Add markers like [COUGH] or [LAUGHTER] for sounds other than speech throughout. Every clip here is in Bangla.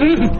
Mm -mm.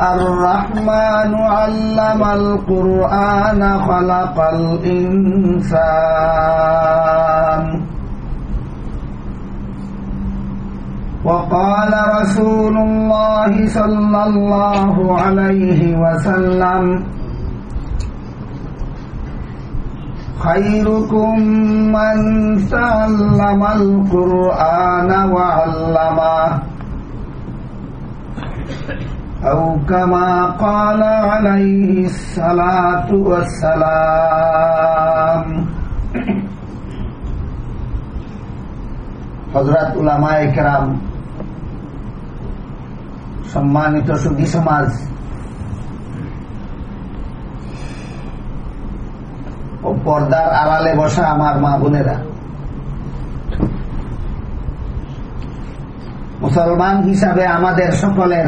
الرحمن علم القرآن خلق الإنسان. وقال رسول الله صلى الله عليه وسلم خيركم من تعلم القرآن وعلمه أو كما قال عليه الصلاة والسلام হজরত উলামায় কেরাম সম্মানিত সুখী সমাজ ও পর্দার আড়ালে বসা আমার মা বোনেরা মুসলমান হিসাবে আমাদের সকলের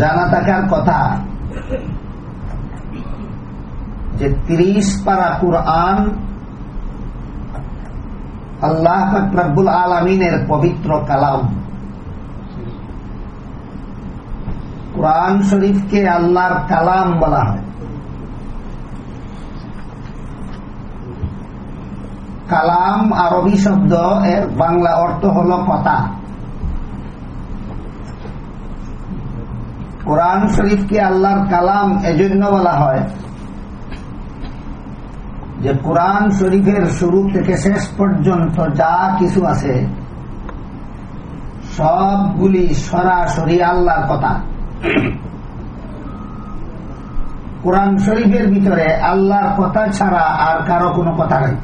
জানা থাকার কথা যে তিরিশ পারা কুরআন আল্লাহ ফকরাবুল আলমিনের পবিত্র কালাম। কোরআন শরীফকে আল্লাহর কালাম বলা হয়। কালাম আরবি শব্দ, এর বাংলা অর্থ হল কথা। কোরআন শরীফকে আল্লাহর কালাম এজন্য বলা হয় যে কোরআন শরীফের শুরু থেকে শেষ পর্যন্ত যা কিছু আছে, সবগুলি সরাসরি আল্লাহর কথা। কোরআন শরীফের ভিতরে আল্লাহর কথা ছাড়া আর কারও কোনো কথা নেই।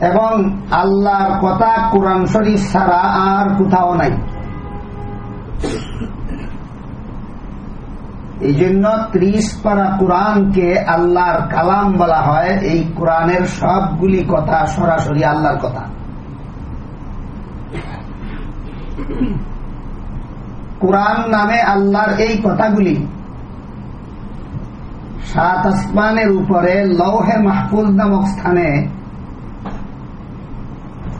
এবং আল্লাহর কথা কোরআন শরীফ ছাড়া আর কোথাও নাই। এই জন্য ত্রিশ পারা কোরআনকে আল্লাহর কালাম বলা হয়। এই কোরআনের সবগুলি কথা সরাসরি আল্লাহর কথা। কোরআন নামে আল্লাহর এই কথাগুলি সাত আসমানের উপরে লৌহে মাহফুজ নামক স্থানে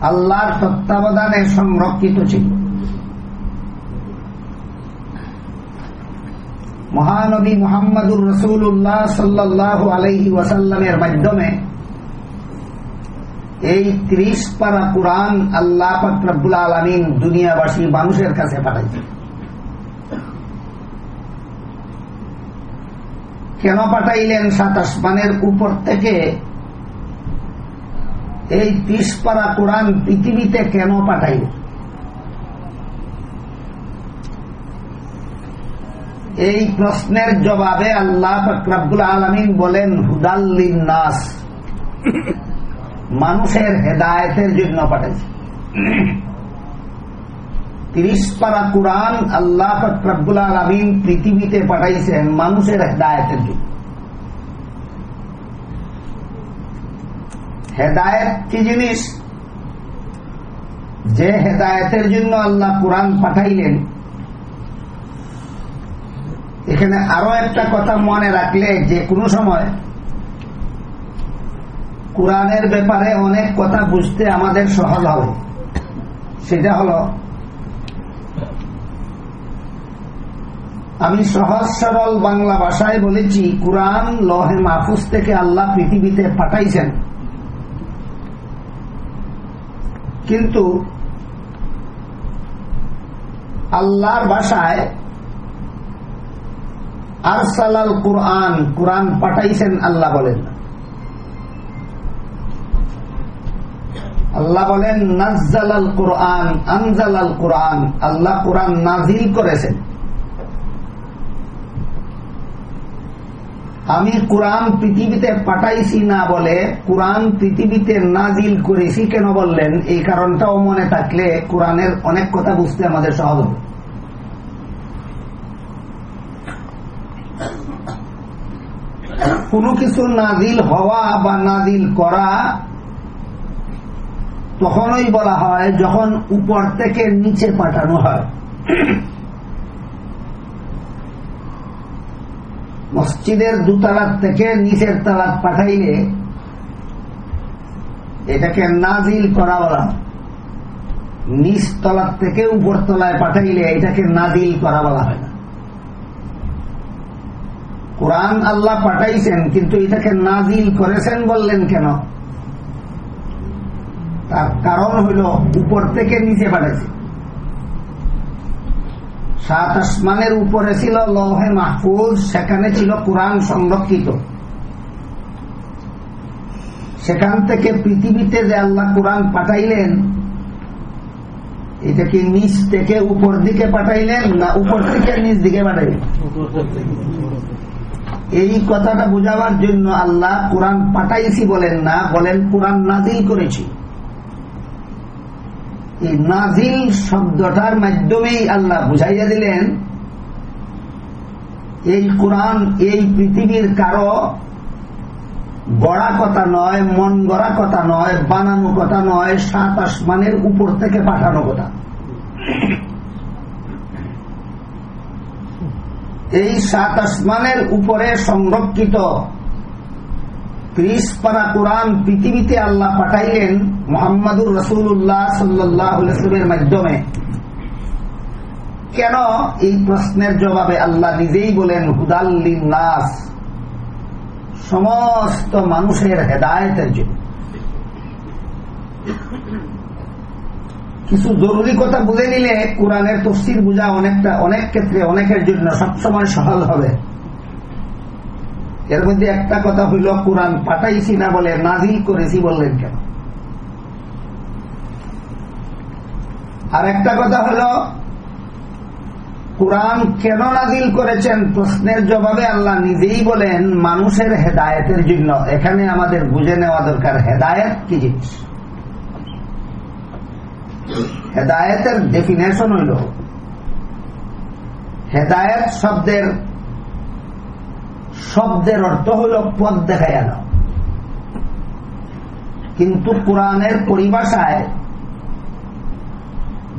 আল্লাহর তত্ত্বাবধানে সংরক্ষিত ছিল। মহানবী মোহাম্মদুর রসুল্লাহ সাল্লাহ আলহি ওয়াসাল্লামের মাধ্যমে এই ত্রিশ পারা কোরআন আল্লাহ ফকরাবুল আলমিন দুনিয়াবাসী মানুষের কাছে পাঠাইছে কেন পাঠাইলেন সাত আসমানের উপর থেকে? এই ত্রিশ পারা কোরআন পৃথিবীতে কেন পাঠাইল? এই প্রশ্নের জবাবে আল্লাহ ফকরাবুল আলমিন বলেন হুদাল্লিন নাস মানুষের হেদায়তের জন্য পাঠাইছে। তিরিশ পারা কোরআন আল্লাহ ফকরাবুল আলমিন পৃথিবীতে পাঠাইছেন মানুষের হেদায়তের জন্য। হেদায়ত কি জিনিস? যে হেদায়তের জন্য আল্লাহ কোরআন পাঠাইলেন, এখানে আরও একটা কথা মনে রাখলে যে কোনো সময় কোরআনের ব্যাপারে অনেক কথা বুঝতে আমাদের সহজ হবে। সেটা হল, আমি সহজ সরল বাংলা ভাষায় বলেছি, কোরআন লহে মাহফুজ থেকে আল্লাহ পৃথিবীতে পাঠাইছেন। কিন্তু আল্লাহর ভাষায় আরসালাল কোরআন কোরআন পাঠাইছেন আল্লাহ বলেন। আল্লাহ বলেন নাজাল কুরআন, আনজালাল কুরআন। আল্লাহ কুরআন নাজিল করেছেন। আমি কোরআন পৃথিবীতে পাঠাইছি না বলে, কোরআন পৃথিবীতে নাজিল করেছি কেন বললেন? এই কারণটাও মনে থাকলে কোরআনের অনেক কথা বুঝতে আমাদের সহজ হবে। কোনো কিছু নাজিল হওয়া বা নাজিল করা তখনই বলা হয় যখন উপর থেকে নিচে পাঠানো হয়। মসজিদের দুতলার থেকে নিচের তালাক পাঠাইলে এটাকে নাজিল করা বলা নিচ তলার থেকে উপর তলায় পাঠাইলে এটাকে নাজিল করা বলা হয় না। কোরআন আল্লাহ পাঠাইছেন, কিন্তু এটাকে নাজিল করেছেন বললেন কেন? তার কারণ হইল উপর থেকে নিচে পাঠাইছে। সাত আসমানের উপরে ছিল লহে মাহফুজ, সেখানে ছিল কোরআন সংরক্ষিত। সেখান থেকে পৃথিবীতে যে আল্লাহ কোরআন পাঠাইলেন এটা কি নিচ থেকে উপর দিকে পাঠাইলেন না উপর থেকে নিচ দিকে পাঠাইলেন? এই কথাটা বোঝাবার জন্য আল্লাহ কোরআন পাঠাইছি বলেন না, বলেন কোরআন নাজিল করেছি। এই নাজিল শব্দটার মাধ্যমেই আল্লাহ বুঝাইয়া দিলেন, এই কোরআন, এই পৃথিবীর কারও গড়া কথা নয়, মন গড়া কথা নয়, বানানো কথা নয়, সাত আসমানের উপর থেকে পাঠানো কথা। এই সাত আসমানের উপরে সংরক্ষিত পৃথিবীতে আল্লাহ পাঠাইলেন মোহাম্মদুর রসুল্লাহ মাধ্যমে। কেন এই প্রশ্নের জবাবে আল্লাহ নিজেই বলেন সমস্ত মানুষের হেদায়তের জন্য। কিছু জরুরি কথা বুঝে নিলে কোরআনের তফসির বোঝা অনেকটা, অনেক ক্ষেত্রে অনেকের জন্য সবসময় সহজ হবে। এর মধ্যে একটা কথা হইল, কোরআন পাঠাইছি না বলে নাজিল করেছি বললেন কেন? আর একটা কথা হল কোরআন কেন নাজিল করেছেন? প্রশ্নের জবাবে আল্লাহ নিজেই বলেন, মানুষের হেদায়তের জন্য। এখানে আমাদের বুঝে নেওয়া দরকার, হেদায়ত কি জিনিস? হেদায়তের ডেফিনেশন হইল, হেদায়ত শব্দের শব্দের অর্থ হইল পথ দেখাইয়া দাও কিন্তু কোরআনের পরিভাষায়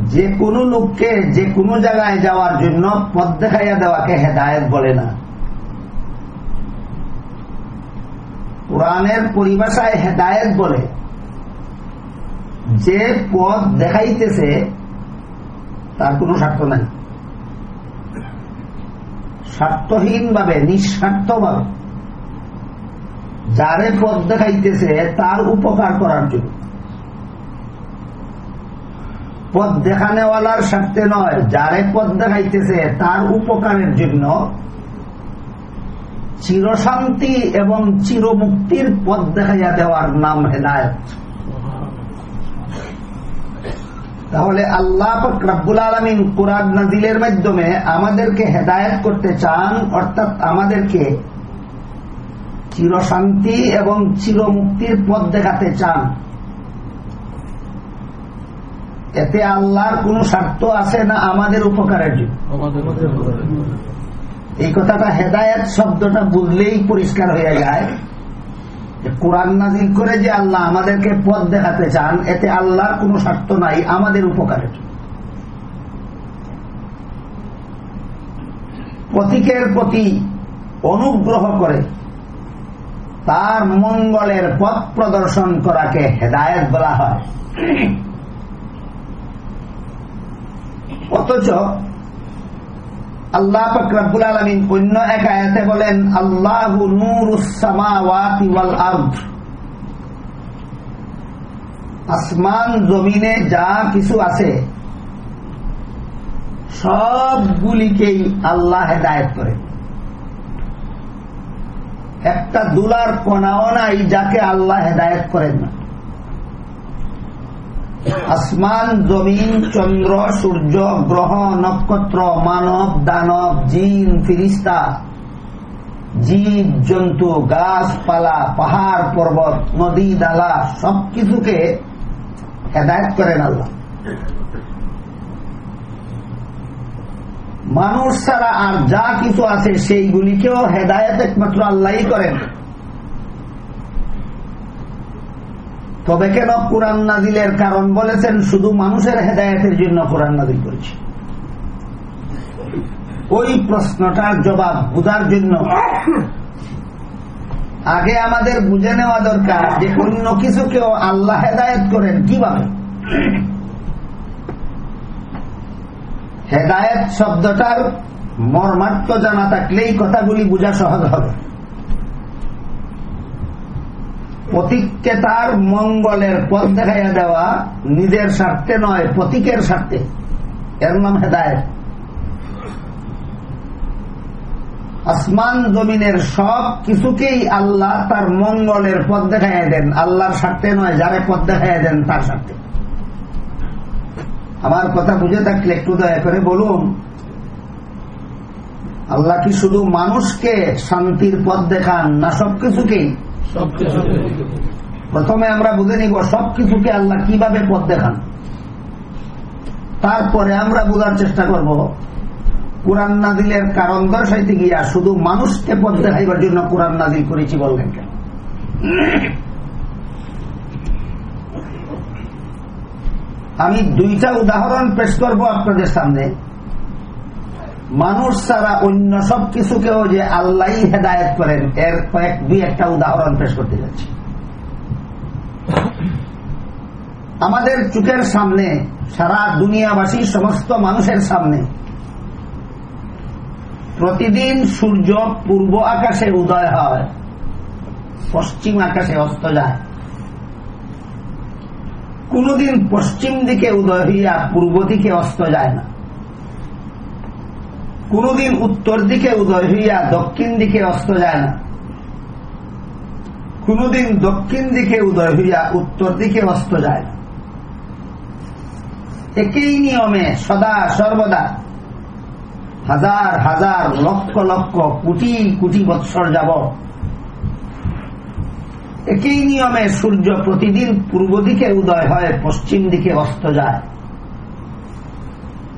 যে কোনো লোককে যে কোনো জায়গায় যাওয়ার জন্য পথ দেখাইয়া দেওয়াকে হেদায়ত বলে না। কোরআনের পরিভাষায় হেদায়ত বলে, যে পথ দেখাইতেছে, তার কোনো স্বার্থ নাই। স্বার্থহীন ভাবে নিঃস্বার্থ ভাবে যারে পথ দেখাইতেছে, তার উপকার করার জন্য। পথ দেখানেওয়ালার স্বার্থে নয়, যারে পথ দেখাইতেছে, তার উপকারের জন্য। চিরশান্তি এবং চিরমুক্তির পথ দেখাইয়া দেওয়ার নাম হেদায়ত। তাহলে আল্লাহ রাব্বুল আলমিন কুরান নাজিলের মাধ্যমে আমাদেরকে হেদায়ত করতে চান অর্থাৎ আমাদেরকে চিরশান্তি এবং চিরমুক্তির পথ দেখাতে চান। এতে আল্লাহর কোন স্বার্থ আছে না আমাদের উপকারের জন্য। এই কথাটা হেদায়ত শব্দটা বুঝলেই পরিষ্কার হয়ে যায়। কোরআন নাজিল করে যে আল্লাহ আমাদেরকে পথ দেখাতে চান, এতে আল্লাহর কোন স্বার্থ নাই, আমাদের উপকারের প্রতীকের প্রতি অনুগ্রহ করে তার মঙ্গলের পথ প্রদর্শন করাকে হেদায়ত বলা হয়। অথচ আল্লাহ ফকরাবুল আলমিন অন্য এক আয়াতে বলেন, আল্লাহ আসমান, জমিনে যা কিছু আছে, সবগুলিকেই আল্লাহ হেদায়ত করে। একটা দুলার কণাও নাই যাকে আল্লাহ হেদায়ত করেন না। আসমান, জমিন, চন্দ্র, সূর্য, গ্রহ, নক্ষত্র, মানব, দানব, জিন, ফিরিস্তা, জীব, জন্তু, গাছপালা, পাহাড়, পর্বত, নদী ডালা সবকিছুকে হেদায়ত করেন আল্লাহ। মানুষ ছাড়া আর যা কিছু আছে, সেইগুলিকেও হেদায়ত একমাত্র আল্লাহ করেন। তবে কেন কোরআন নাজিলের কারণ বলেছেন? শুধু মানুষের হেদায়তের জন্য কোরআন নাজিল করেছে। ওই প্রশ্নটার জবাব বুঝার জন্য আগে আমাদের বুঝে নেওয়া দরকার যে অন্য কিছুকেও আল্লাহ হেদায়ত করেন কীভাবে? হেদায়ত শব্দটার মর্মার্থ জানা থাকলে থাকলেই কথাগুলি বোঝা সহজ হবে। প্রতীককে তার মঙ্গলের পথ দেখাইয়া দেওয়া নিজের স্বার্থে নয়, প্রতীকের স্বার্থে। এর নাম হেদায়ত। আসমান জমিনের সব কিছুকেই আল্লাহ তার মঙ্গলের পথ দেখাইয়া দেন। আল্লাহর স্বার্থে নয়, যারে পথ দেখাইয়া দেন তার স্বার্থে। আমার কথা বুঝে থাকলে একটু দয়া করে বলুন, আল্লাহ কি শুধু মানুষকে শান্তির পথ দেখান না সবকিছুকেই? প্রথমে আমরা বুঝে নিব সবকিছুকে আল্লাহ কীভাবে পথ দেখান। তারপরে আমরা বোঝার চেষ্টা করব, কোরআন নাদিলের কারণ দর্শাইতে গিয়া শুধু মানুষকে পথ দেখাইবার জন্য কোরআন নাদিল করেছি বললেন কেন? আমি দুইটা উদাহরণ পেশ করব আপনাদের সামনে। মানুষ ছাড়া অন্য সব কিছুকেও যে আল্লাহ হেদায়ত করেন, এর কয়েক দুই একটা উদাহরণ পেশ করতে যাচ্ছি। আমাদের চোখের সামনে, সারা দুনিয়াবাসী, সমস্ত মানুষের সামনে, প্রতিদিন সূর্য পূর্ব আকাশে উদয় হয়, পশ্চিম আকাশে অস্ত যায়। কোনদিন পশ্চিম দিকে উদয় হইয়া পূর্ব দিকে অস্ত যায় না। কোনদিন উত্তর দিকে উদয় হইয়া দক্ষিণ দিকে অস্ত যায় না। কোনদিন দক্ষিণ দিকে উদয় হইয়া উত্তর দিকে অস্ত যায় একই নিয়মে সদা সর্বদা হাজার হাজার লক্ষ লক্ষ কোটি কোটি বৎসর যাব। একই নিয়মে সূর্য প্রতিদিন পূর্ব দিকে উদয় হয়, পশ্চিম দিকে অস্ত যায়।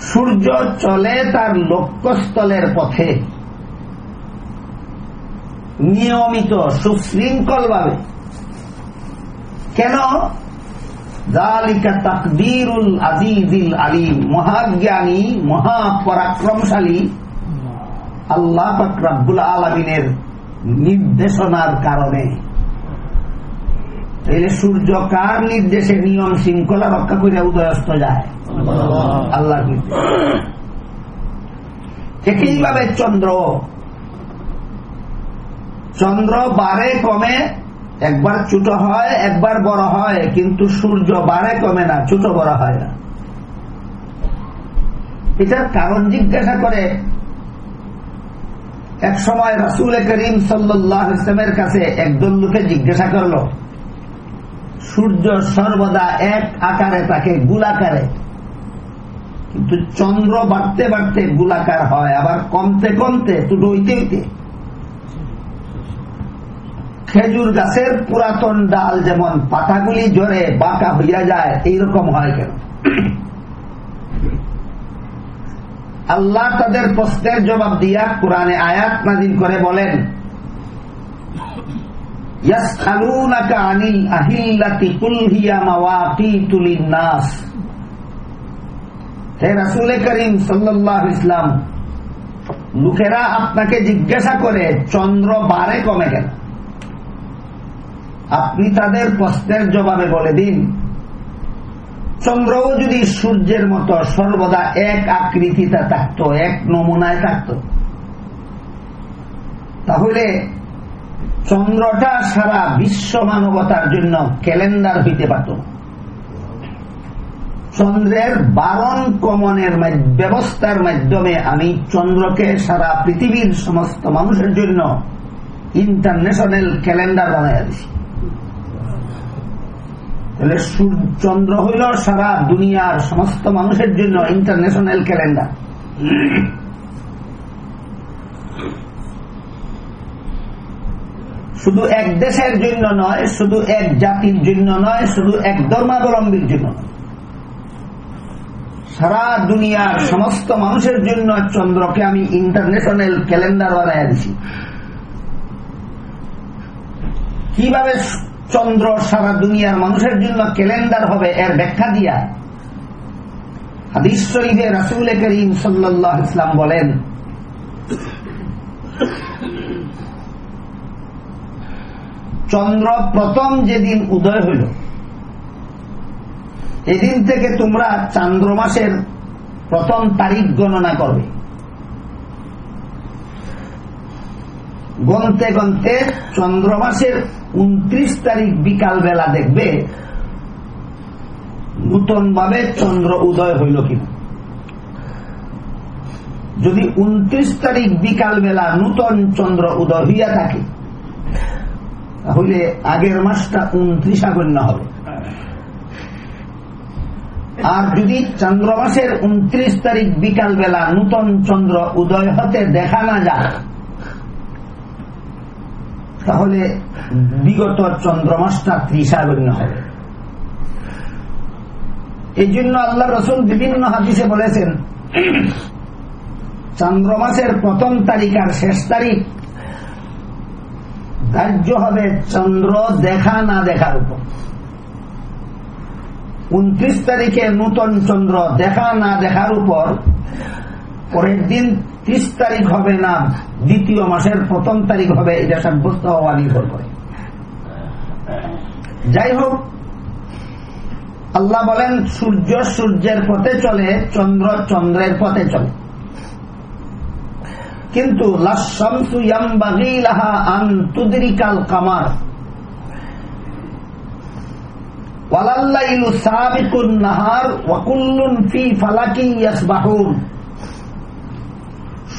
সূর্য চলে তার লক্ষ্যস্থলের পথে। নিয়মিত সুশৃঙ্খল ভাবে কেন তাকদিরুল আজিজিল আলিম। মহাজ্ঞানী, মহাপরাক্রমশালী। আল্লাহ আলমিনের নির্দেশনার কারণে। তাইলে সূর্য কার নির্দেশে নিয়ম শৃঙ্খলা রক্ষা করে উদয়স্ত যায়। আল্লাহ একইভাবে চন্দ্র। চন্দ্র বারে কমে, একবার ছোট হয়, একবার বড় হয়, কিন্তু সূর্য বারে কমে না, ছোট বড় হয় না। এটার কারণ জিজ্ঞাসা করে এক সময় রাসুল করিম সাল্লাহ ইসলামের কাছে একজন লোকে জিজ্ঞাসা করল, সূর্য সর্বদা এক আকারে তাকে গুলাকারে। কিন্তু চন্দ্র বাড়তে বাড়তে গুলাকার হয়, আবার কমতে কমতে তুটো হইতে হইতে খেজুর গাছের পুরাতন ডাল যেমন পাতাগুলি জোরে বাঁকা হইয়া যায়, এইরকম হয় কেন? আল্লাহ তাদের প্রশ্নের জবাব দিয়া কোরআনে আয়াত নাজিল করে বলেন লোকেরা আপনাকে জিজ্ঞাসা করে, চন্দ্র বারে কমে গেল? আপনি তাদের প্রশ্নের জবাবে বলে দিন চন্দ্রও যদি সূর্যের মতো সর্বদা এক আকৃতিতে থাকত, এক নমুনায় থাকত, তাহলে চন্দ্রটা সারা বিশ্ব মানবতার জন্য ক্যালেন্ডার হইতে পারত। চন্দ্রের বারণ কমনের ব্যবস্থার মাধ্যমে আমি চন্দ্রকে সারা পৃথিবীর সমস্ত মানুষের জন্য ইন্টারন্যাশনাল ক্যালেন্ডার বানাইয়া দিছি। তাহলে চন্দ্র হইল সারা দুনিয়ার সমস্ত মানুষের জন্য ইন্টারন্যাশনাল ক্যালেন্ডার শুধু এক দেশের জন্য নয়, শুধু এক জাতির জন্য নয়, শুধু এক ধর্মাবলম্বীর জন্য সারা দুনিয়ার সমস্ত মানুষের জন্য চন্দ্রকে আমি ইন্টারন্যাশনাল ক্যালেন্ডার বানাইয়া দিছি। কীভাবে চন্দ্র সারা দুনিয়ার মানুষের জন্য ক্যালেন্ডার হবে এর ব্যাখ্যা দিয়া। হাদিস শরীফে রাসুল করিম সাল্লাহ ইসলাম বলেন, চন্দ্র প্রথম যেদিন উদয় হইল, এদিন থেকে তোমরা চান্দ্র মাসের প্রথম তারিখ গণনা করবে। গনতে গনতে চন্দ্র মাসের উনত্রিশ তারিখ বিকাল বেলা দেখবে নূতন ভাবে চন্দ্র উদয় হইল কিনা। যদি উনত্রিশ তারিখ বিকাল বেলা নূতন চন্দ্র উদয় হইয়া থাকে, তাহলে আগের মাসটা উনত্রিশ আগণ্য হবে। আর যদি চন্দ্র মাসের উনত্রিশ তারিখ বিকাল বেলা নূতন চন্দ্র উদয় হতে দেখা না যায় তাহলে বিগত চন্দ্রমাসটা ত্রিশাগণ্য হবে। এই জন্য আল্লাহ রসুল বিভিন্ন হাদিসে বলেছেন, চন্দ্রমাসের প্রথম তারিখ আর শেষ তারিখ ধার্য হবে চন্দ্র দেখা না দেখার উপর। উনত্রিশ তারিখে নূতন চন্দ্র দেখা না দেখার উপর, পরের দিন ত্রিশ তারিখ হবে না, দ্বিতীয় মাসের প্রথম তারিখ হবে, এটা সাব্যস্ত হওয়া নির্ভর করে। যাই হোক, আল্লাহ বলেন, সূর্য সূর্যের পথে চলে, চন্দ্র চন্দ্রের পথে চলে। কিন্তু কামার। ওয়ালাল্লাইলু সাবিকুন নাহার ওয়াকুল্লুন ফি ফালাকি ইয়াসবাহুন।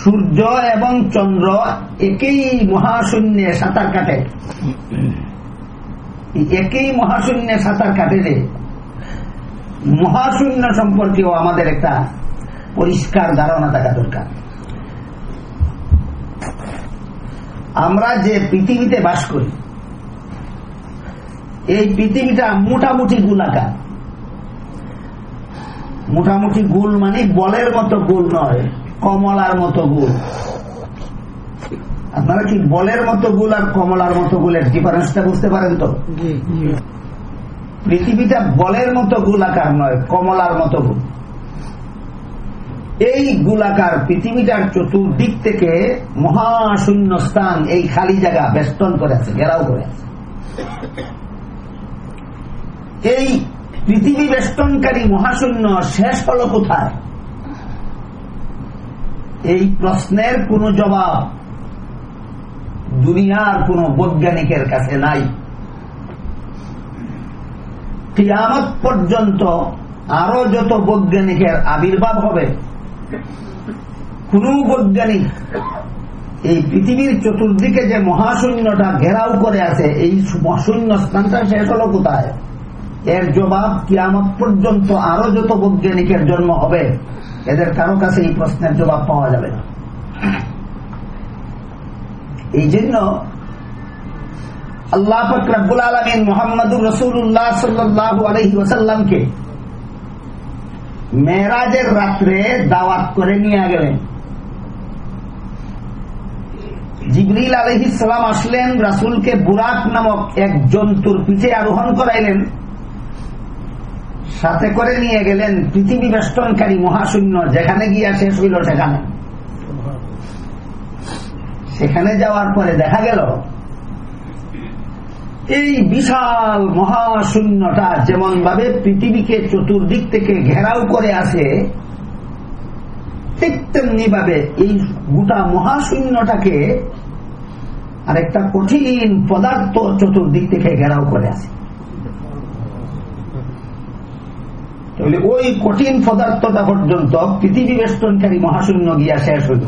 সূর্য এবং চন্দ্র একই মহাশূন্যে সাঁতার কাটে। একই মহাশূন্যে সাঁতার কাটে রে। মহাশূন্য সম্পর্কেও আমাদের একটা পরিষ্কার ধারণা থাকা দরকার। আমরা যে পৃথিবীতে বাস করি, এই পৃথিবীটা মোটামুটি গুলাকার। মোটামুটি গুল মানে বলের মতো গুল নয়। কমলার মতো গুল। আপনারা কি বলের মতো গুল আর কমলার মতো গুলের ডিফারেন্সটা বুঝতে পারেন তো? পৃথিবীটা বলের মতো গুল আকার নয় কমলার মতো গুল। এই গোলাকার পৃথিবীটার চতুর্দিক থেকে মহাশূন্য স্থান এই খালি জায়গা বেষ্টন করে আছে ঘেরাও করে আছে। এই পৃথিবী বেষ্টনকারী মহাশূন্য শেষ হল কোথায়? এই প্রশ্নের কোন জবাব দুনিয়ার কোন বৈজ্ঞানিকের কাছে নাই। কিয়ামত পর্যন্ত আরও যত বৈজ্ঞানিকের আবির্ভাব হবে, কোন বৈজ্ঞানিক এই পৃথিবীর চতুর্দিকে যে মহাশূন্যটা ঘেরাও করে আছে, এই শূন্য স্থানটা শেষ হলো কোথায়? এর জবাব কিয়ামত পর্যন্ত আরও যত বৈজ্ঞানিকের জন্ম হবে এদের কারও কাছে এই প্রশ্নের জবাব পাওয়া যাবে না। এই জন্য আল্লাহ ফকরাবুল আলমিন মোহাম্মদুর রসুল্লাহ সাল্লাহ আলহি ওসাল্লামকে মেয়েরাজের রাত্রে দাওয়াত করে নিয়ে গেলেন। জিবরিল আলহিসাম আসলেন, রাসুলকে বুরাক নামক এক জন্তুর পিঠে আরোহণ করাইলেন। সাথে করে নিয়ে গেলেন পৃথিবী বেষ্টনকারী মহাশূন্য, যেখানে গিয়া শেষ হইল সেখানে। সেখানে যাওয়ার পরে দেখা গেল, এই বিশাল মহাশূন্যটা যেমন ভাবে পৃথিবীকে চতুর্দিক থেকে ঘেরাও করে আসে ঠিক তেমনি ভাবে এই গোটা মহাশূন্যটাকে আর একটা কঠিন পদার্থ চতুর্দিক থেকে ঘেরাও করে আছে। তাহলে ওই কঠিন পদার্থটা পর্যন্ত পৃথিবী বেষ্টনকারী মহাশূন্য গিয়া শেষ হইল।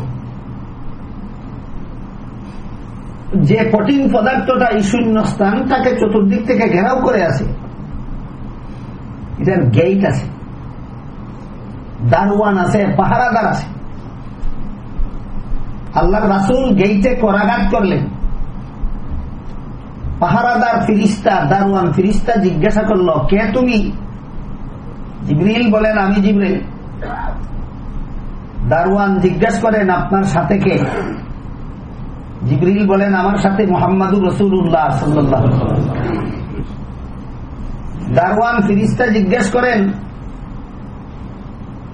যে কঠিন পদার্থটা এই শূন্য স্থান তাকে চতুর্দিক থেকে ঘেরাও করে আছে। এটার গেট আছে। দারওয়ান আছে, পাহারাদার আছে। আল্লাহ রাসুল গেইটে করাঘাত করলেন। পাহারাদার ফিরিস্তা দারওয়ান ফিরিস্তা জিজ্ঞাসা করল, কে তুমি? জিবরিল বলেন, আমি জিবরিল। দারওয়ান জিজ্ঞাসা করেন, আপনার সাথে কে? জিবরিল বলেন, আমার সাথে মোহাম্মদুর রসুল্লাহ সাল্লাহ দারওয়ান ফিরিস্তা জিজ্ঞেস করেন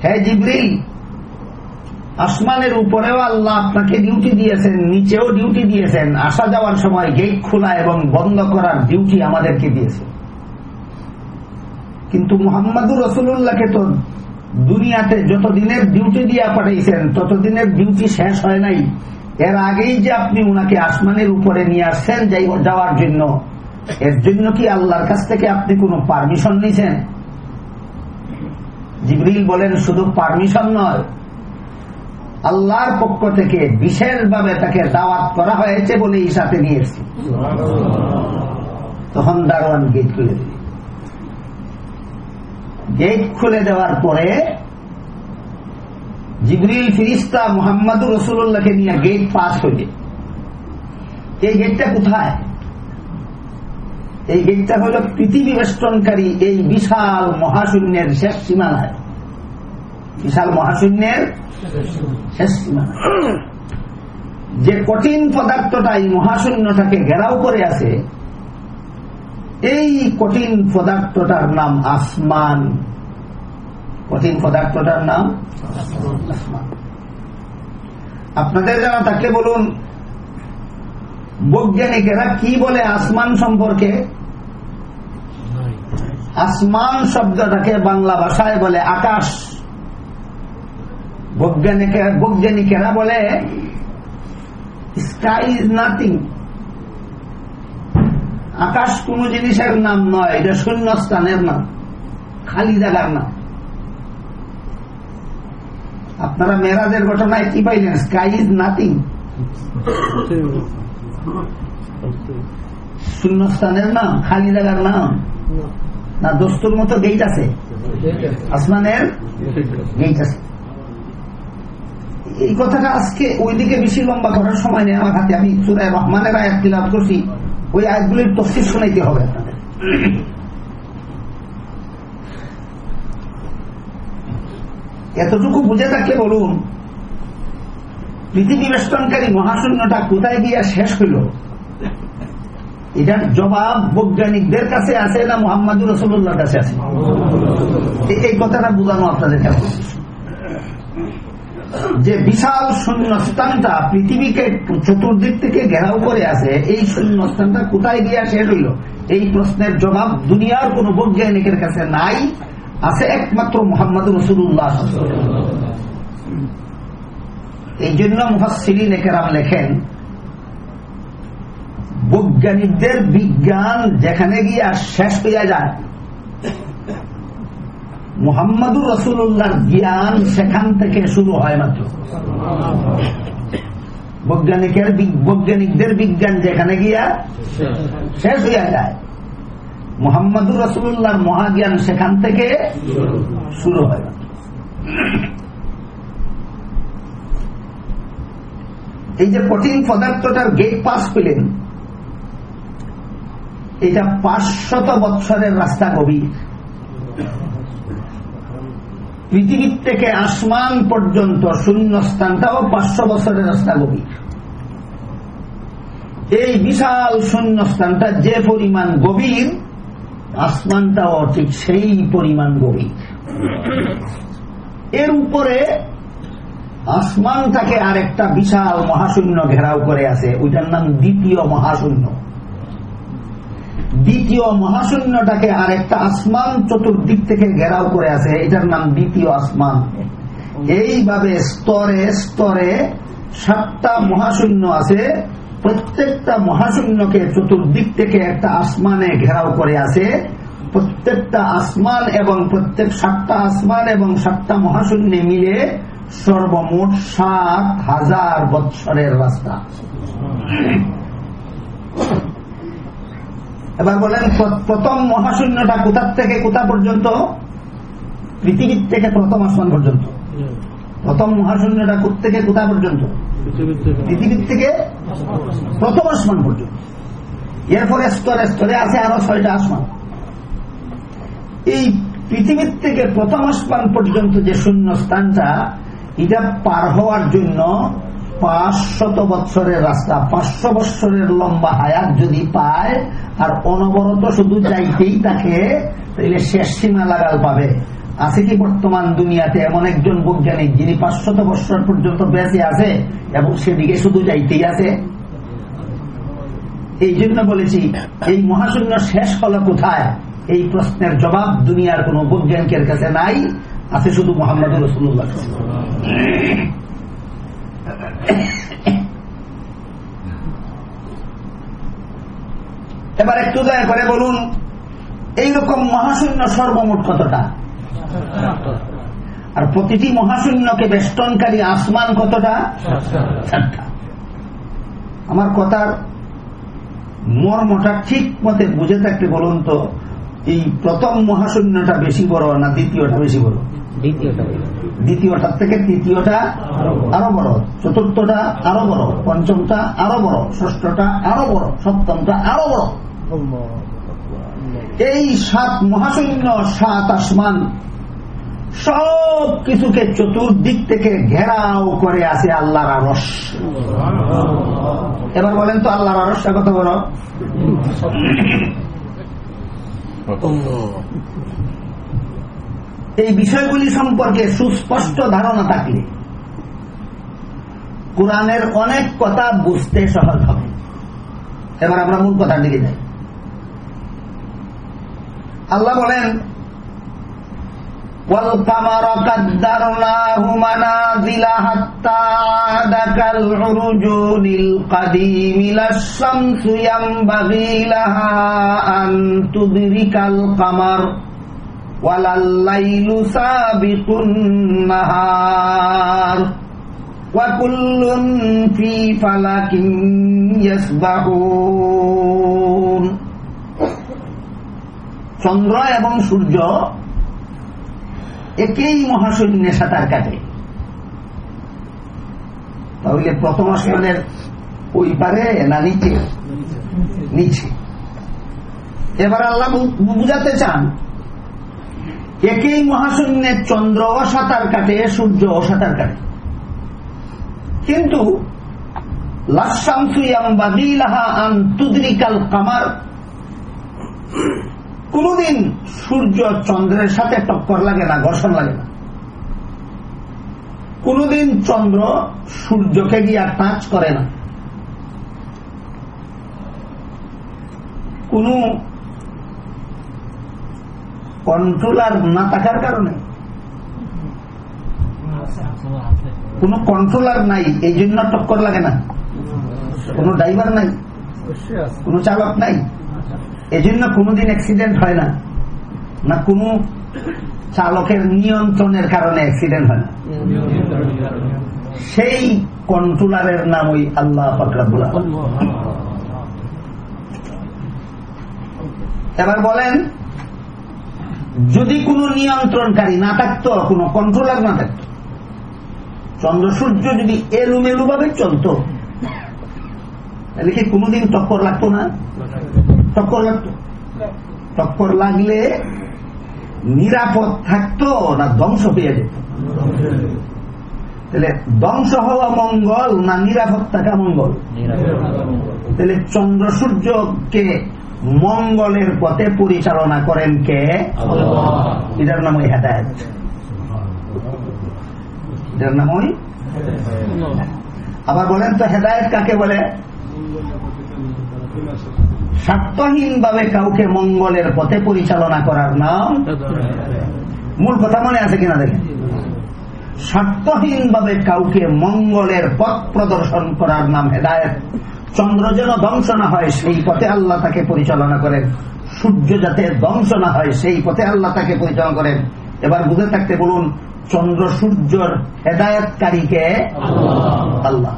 হ্যাঁ জিবরিল, আসমানের উপরেও আল্লাহ আপনাকে ডিউটি দিয়েছেন, নিচেও ডিউটি দিয়েছেন। আসা যাওয়ার সময় গেট খোলা এবং বন্ধ করার ডিউটি আমাদেরকে দিয়েছে। কিন্তু মোহাম্মদুর রসুল্লাহকে তো দুনিয়াতে যতদিনের ডিউটি দিয়া পাঠাইছেন, ততদিনের ডিউটি শেষ হয় নাই। এর আগেই যে আপনি উনাকে আসমানের উপরে নিয়ে আসছেন যাওয়ার জন্য, এর জন্য কি আল্লাহর কাছ থেকে আপনি কোনো পারমিশন নিছেন? জিবরিল বলেন, শুধু পারমিশন নয়। আল্লাহর পক্ষ থেকে বিশেষভাবে তাকে দাওয়াত করা হয়েছে বলে এই সাথে নিয়ে এসছি তখন দারোয়ান গেট খুলে দিল। গেট খুলে দেওয়ার পরে জিবরিল ফিরিস্তা মোহাম্মদুর রসুল্লাহকে নিয়ে গেট পাস হইলে এই গেটটা কোথায়? এই গেটটা হল পৃথিবী বেষ্টনকারী এই বিশাল মহাশূন্যের শেষ সীমানায়। বিশাল মহাশূন্যের শেষ সীমানায়। যে কঠিন পদার্থটা এই মহাশূন্যটাকে ঘেরাও করে আছে এই কঠিন পদার্থটার নাম আসমান। কঠিন পদার্থটার নাম আসমান। আপনাদের যারা তাকে বলুন, বৈজ্ঞানিকেরা কি বলে আসমান সম্পর্কে? আসমান শব্দটাকে বাংলা ভাষায় বলে আকাশ। বৈজ্ঞানিকেরা বলে স্কাই ইজ নাথিং আকাশ কোন জিনিসের নাম নয়, এটা শূন্য স্থানের নাম, খালি জায়গার নাম। আপনারা মেরাজের ঘটনায় কি পাইলেন? স্কাই ইজ নাথিং শূন্যস্থানের নাম, খালি জায়গার নাম। না, দোস্তুর মতো গেট আছে। আসমানের গেট আছে। এই কথাটা আজকে ওইদিকে বেশি লম্বা করার সময় নেই আমার হাতে। আমি সুরায় রহমানের আয়াত তিলাপ করছি। ওই আয়াতগুলির তফসিল শোনাইতে হবে আপনাদের। এতটুকু বুঝে থাকলে বলুন, পৃথিবী বেষ্টনকারী মহাশূন্যটা কোথায় গিয়া শেষ হইল? এটার জবাব বৈজ্ঞানিকদের কাছে আছে না মোহাম্মদুর রসুল্লাহর কাছে আছে? এই কথাটা বোঝানো আপনাদের কাছে। যে বিশাল শূন্যস্থানটা পৃথিবীকে চতুর্দিক থেকে ঘেরাও করে আছে, এই শূন্যস্থানটা কোথায় গিয়া শেষ হইল এই প্রশ্নের জবাব দুনিয়ার কোন বৈজ্ঞানিকের কাছে নাই, আছে একমাত্র মোহাম্মদ রসুল্লাহ এই জন্য মুহাসিরিন একেরাম লেখেন, বৈজ্ঞানিকদের বিজ্ঞান যেখানে গিয়া শেষ হইয়া যায় মুহাম্মদুর রসুল্লাহর জ্ঞান সেখান থেকে শুরু হয় মাত্র। বৈজ্ঞানিকের বৈজ্ঞানিকদের বিজ্ঞান যেখানে গিয়া শেষ হইয়া যায়। মোহাম্মদুর রসুল্লাহর মহাজ্ঞান সেখান থেকে শুরু হয় এই যে কঠিন পদার্থটার গেট পাস পেলেন এটা পাঁচশত বৎসরের রাস্তা গভীর। পৃথিবীর থেকে আসমান পর্যন্ত শূন্য স্থানটাও পাঁচশো বছরের রাস্তা গভীর। এই বিশাল শূন্য স্থানটা যে পরিমাণ গভীর, আসমানটাও ঠিক সেই পরিমাণ গভীর। এর উপরে আসমানটাকে আরেকটা বিশাল মহাশূন্য ঘেরাও করে আছে, ওইটার নাম দ্বিতীয় মহাশূন্য। দ্বিতীয় মহাশূন্যটাকে আরেকটা আসমান চতুর্দিক থেকে ঘেরাও করে আছে। এটার নাম দ্বিতীয় আসমান। এইভাবে স্তরে স্তরে সাতটা মহাশূন্য আছে। প্রত্যেকটা মহাশূন্যকে চতুর্দিক থেকে একটা আসমানে ঘেরাও করে আছে। প্রত্যেকটা আসমান এবং প্রত্যেক সাতটা আসমান এবং সাতটা মহাশূন্যে মিলে সর্বমোট সাত হাজার বৎসরের রাস্তা। এবার বলেন প্রথম মহাশূন্যটা কোথার থেকে, কোথা পর্যন্ত? পৃথিবীর থেকে প্রথম আসমান পর্যন্ত। প্রথম মহাশূন্যটা কোথ থেকে, কোথা পর্যন্ত? পৃথিবীর থেকে প্রথম আসমান পর্যন্ত। এরপরে স্তরে স্তরে আছে আরও ছয়টা আসমান। এই পৃথিবীর থেকে প্রথম আসমান পর্যন্ত যে শূন্য স্থানটা এটা পার হওয়ার জন্য পাঁচশত বৎসরের রাস্তা, পাঁচশো বৎসরের লম্বা হায়াত যদি পায় আর অনবরত শুধু যাইতেই থাকে তাহলে শেষ সীমা লাগাল পাবে। আছে কি বর্তমান দুনিয়াতে এমন একজন বৈজ্ঞানিক যিনি পাঁচশত বৎসর পর্যন্ত বেঁচে আছে এবং সেদিকে শুধু যাইতেই আছে? এই জন্য বলেছি, এই মহাশূন্য শেষ হলো কোথায়? এই প্রশ্নের জবাব দুনিয়ার কোন বৈজ্ঞানিকের কাছে নাই, আছে শুধু মোহাম্মদ রসুল্লাহ এবার একটু দয়া করে বলুন এইরকম মহাশূন্য সর্বমোট কতটা? আর প্রতিটি মহাশূন্যকে বেষ্টনকারী আসমান কতটা? আমার কথার মর্মটা ঠিক মতে বুঝে থাকতে বলুন তো এই প্রথম মহাশূন্যটা বেশি বড় না দ্বিতীয়টা বেশি বড়? দ্বিতীয়টার থেকে তৃতীয়টা আরও বড় চতুর্থটা আরও বড় পঞ্চমটা আরও বড় ষষ্ঠটা আরও বড় সপ্তমটা আরও বড়। এই সাত মহাশূন্য সাত আসমান সব কিছুকে চতুর্দিক থেকে ঘেরাও করে আছে আল্লাহর আরস এবার বলেন তো আল্লাহর আরসটা কত বড়? এই বিষয়গুলি সম্পর্কে সুস্পষ্ট ধারণা থাকলে কোরআনের অনেক কথা বুঝতে সহজ হবে। এবার আমরা মূল কথার দিকে যাই। আল্লাহ বলেন والقمر قدرناه منازل حتى عاد كالعرجون القديم لا الشمس ينبغي لها أن تدرك القمر ولا الليل سابق النهار وكل في فلك يسبحون চন্দ্র এবং সূর্য একেই মহাশূন্যে সাঁতার কাটে। তাহলে প্রথম আসমানের ওই পারে না নিচে? নিচে। এবার আল্লাহ বুঝাতে চান, একেই মহাশূন্যে চন্দ্র সাঁতার কাটে, সূর্য সাঁতার কাটে। কিন্তু কামার কোনদিন সূর্য চন্দ্রের সাথে টক্কর লাগে না ঘর্ষণ লাগে না। কোনদিন চন্দ্র সূর্যকে গিয়া টাচ করে না। কোন কন্ট্রোলার না থাকার কারণে। কোন কন্ট্রোলার নাই এই জন্য টক্কর লাগে না। কোন ড্রাইভার নাই। কোন চালক নাই। এই জন্য কোনোদিন অ্যাক্সিডেন্ট হয় না। না কোন চালকের নিয়ন্ত্রণের কারণে অ্যাক্সিডেন্ট হয় না। সেই কন্ট্রোলারের নাম ওই আল্লাহ ফকরাবুল এবার বলেন, যদি কোন নিয়ন্ত্রণকারী না থাকতো, কোন কন্ট্রোলার না থাকতো, চন্দ্র সূর্য যদি এলুমেলু ভাবে চলতো, তাহলে কি কোনোদিন টক্কর লাগতো না? টক্কর লাগতো? টক্কর লাগলে নিরাপদ থাকতো না ধ্বংস হয়ে যেত? তাহলে ধ্বংস হওয়া মঙ্গল না নিরাপদ থাকা মঙ্গল? তাহলে চন্দ্র সূর্যকে মঙ্গলের পথে পরিচালনা করেন কে? এটার নাম ওই হেদায়ত। এটার নাম ওই আবার বলেন তো হেদায়ত কাকে বলে? স্বার্থহীন ভাবে কাউকে মঙ্গলের পথে পরিচালনা করার নাম মূল কথা মনে আছে কিনা দেখেন? স্বার্থহীন ভাবে কাউকে মঙ্গলের পথ প্রদর্শন করার নাম হেদায়ত। চন্দ্র যেন ধ্বংস না হয় সেই পথে আল্লাহ তাকে পরিচালনা করেন। সূর্য যাতে ধ্বংস না হয় সেই পথে আল্লাহ তাকে পরিচালনা করেন। এবার বুঝে থাকতে বলুন চন্দ্র সূর্যর হেদায়তকারীকে আল্লাহ।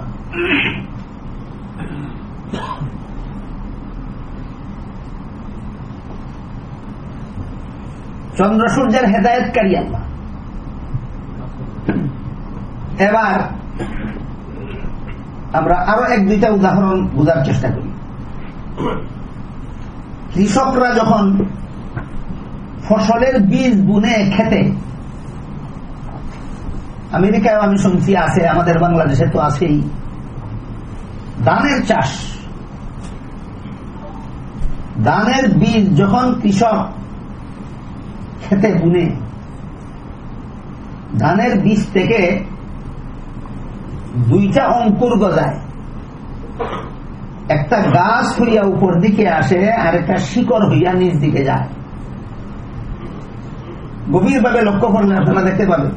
চন্দ্র সূর্যের হেদায়তকারী আল্লাহ। এবার আমরা আরও এক দুইটা উদাহরণ বোঝার চেষ্টা করি। কৃষকরা যখন ফসলের বীজ বুনে খেতে আমেরিকায় আমি শুনছি আছে, আমাদের বাংলাদেশে তো আছেই, ধানের চাষ, ধানের বীজ যখন কৃষক খেতে বুনে ধানের বীজ থেকে দুইটা অঙ্কুর গজায়। একটা গাছ হইয়া উপর দিকে আসে, আর একটা শিকড় হইয়া নিচ দিকে যায়। গভীর ভাবে লক্ষ্য করলে আপনারা দেখতে পাবেন।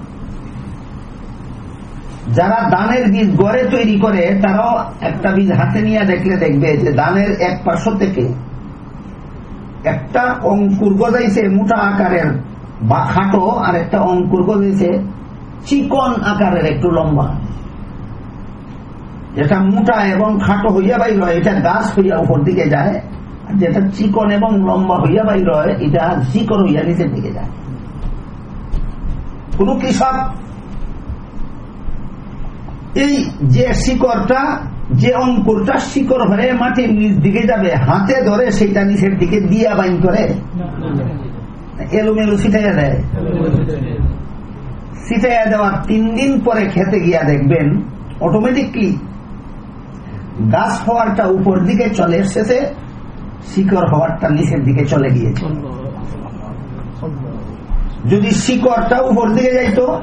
যারা দানের বীজ গড়ে তৈরি করে, তারাও একটা বীজ হাতে নিয়ে দেখলে দেখবে যে দানের এক পার্শ্ব থেকে একটা অঙ্কুর গজাইছে মোটা আকারের বা খাটো, আর একটা অঙ্কুর গজাইছে চিকন আকারের, একটু লম্বা। যেটা মোটা এবং খাটো হইয়া বাইর হয়, এটা গাছ হইয়া উপর দিকে যায়, আর যেটা চিকন এবং লম্বা হইয়া বাইর হয়, এটা শিকড় হইয়া নিচের দিকে যায়। কোন কৃষক এই যে শিকড়টা যে অঙ্কুরটা শিকড় হয়ে মাটির নিচ দিকে যাবে, হাতে ধরে সেইটা নিচের দিকে দিয়া বাইন করে। এলোমেলো ছিটাইয়া দেয়। ছিটাইয়া দেওয়ার তিন দিন পরে খেতে গিয়া দেখবেন অটোমেটিকলি গাছ হওয়ারটা উপর দিকে চলে এসেছে, শিকড় হওয়ারটা নিচের দিকে চলে গিয়েছে। যদি শিকড়টা উপর দিকে যাইতো,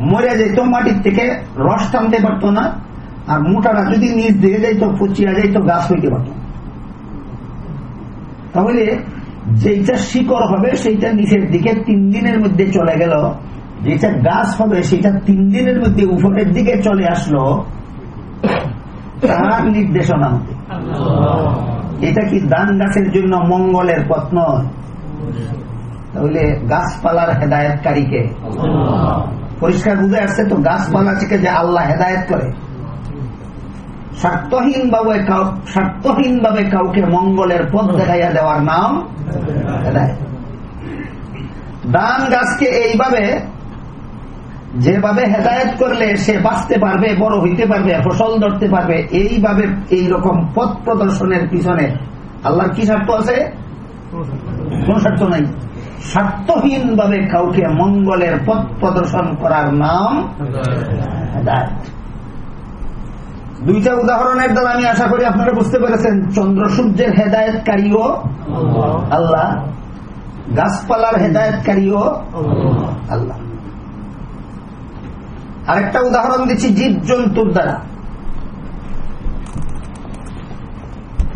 মরে যেত মাটির থেকে রস টানতে পারতো না। আর মোটাটা যদি নিচ দিকে যাইতো পচিয়া যাইতো গাছ হইতে পারত তাহলে যেটা শিকড় হবে, সেইটা নিচের দিকে তিন দিনের মধ্যে চলে গেল। যেটা গাছ হবে, সেটা তিন দিনের মধ্যে উপরের দিকে চলে আসলো। তার নির্দেশনা মতে এটা কি দান গাছের জন্য মঙ্গলের পথ নয়? তাহলে গাছপালার হেদায়তকারীকে। পরিষ্কার বুঝে আসছে তো, গাছপালা থেকে যে আল্লাহ হেদায়ত করে। স্বার্থহীন ভাবে স্বার্থহীন ভাবে কাউকে মঙ্গলের পথ দেখাইয়া দেওয়ার নাম দান গাছকে এইভাবে, যেভাবে হেদায়ত করলে সে বাঁচতে পারবে, বড় হইতে পারবে, ফসল ধরতে পারবে, এইভাবে এই রকম পথ প্রদর্শনের পিছনে আল্লাহর কি স্বার্থ আছে? কোন স্বার্থ নাই। স্বার্থহীন ভাবে কাউকে মঙ্গলের পথ প্রদর্শন করার নাম হেদায়ত। দুইটা উদাহরণের দ্বারা আমি আশা করি আপনারা বুঝতে পেরেছেন চন্দ্র সূর্যের হেদায়তকারীও আল্লাহ। গাছপালার হেদায়তকারীও আল্লাহ। আরেকটা উদাহরণ দিচ্ছি জীব জন্তুর দ্বারা।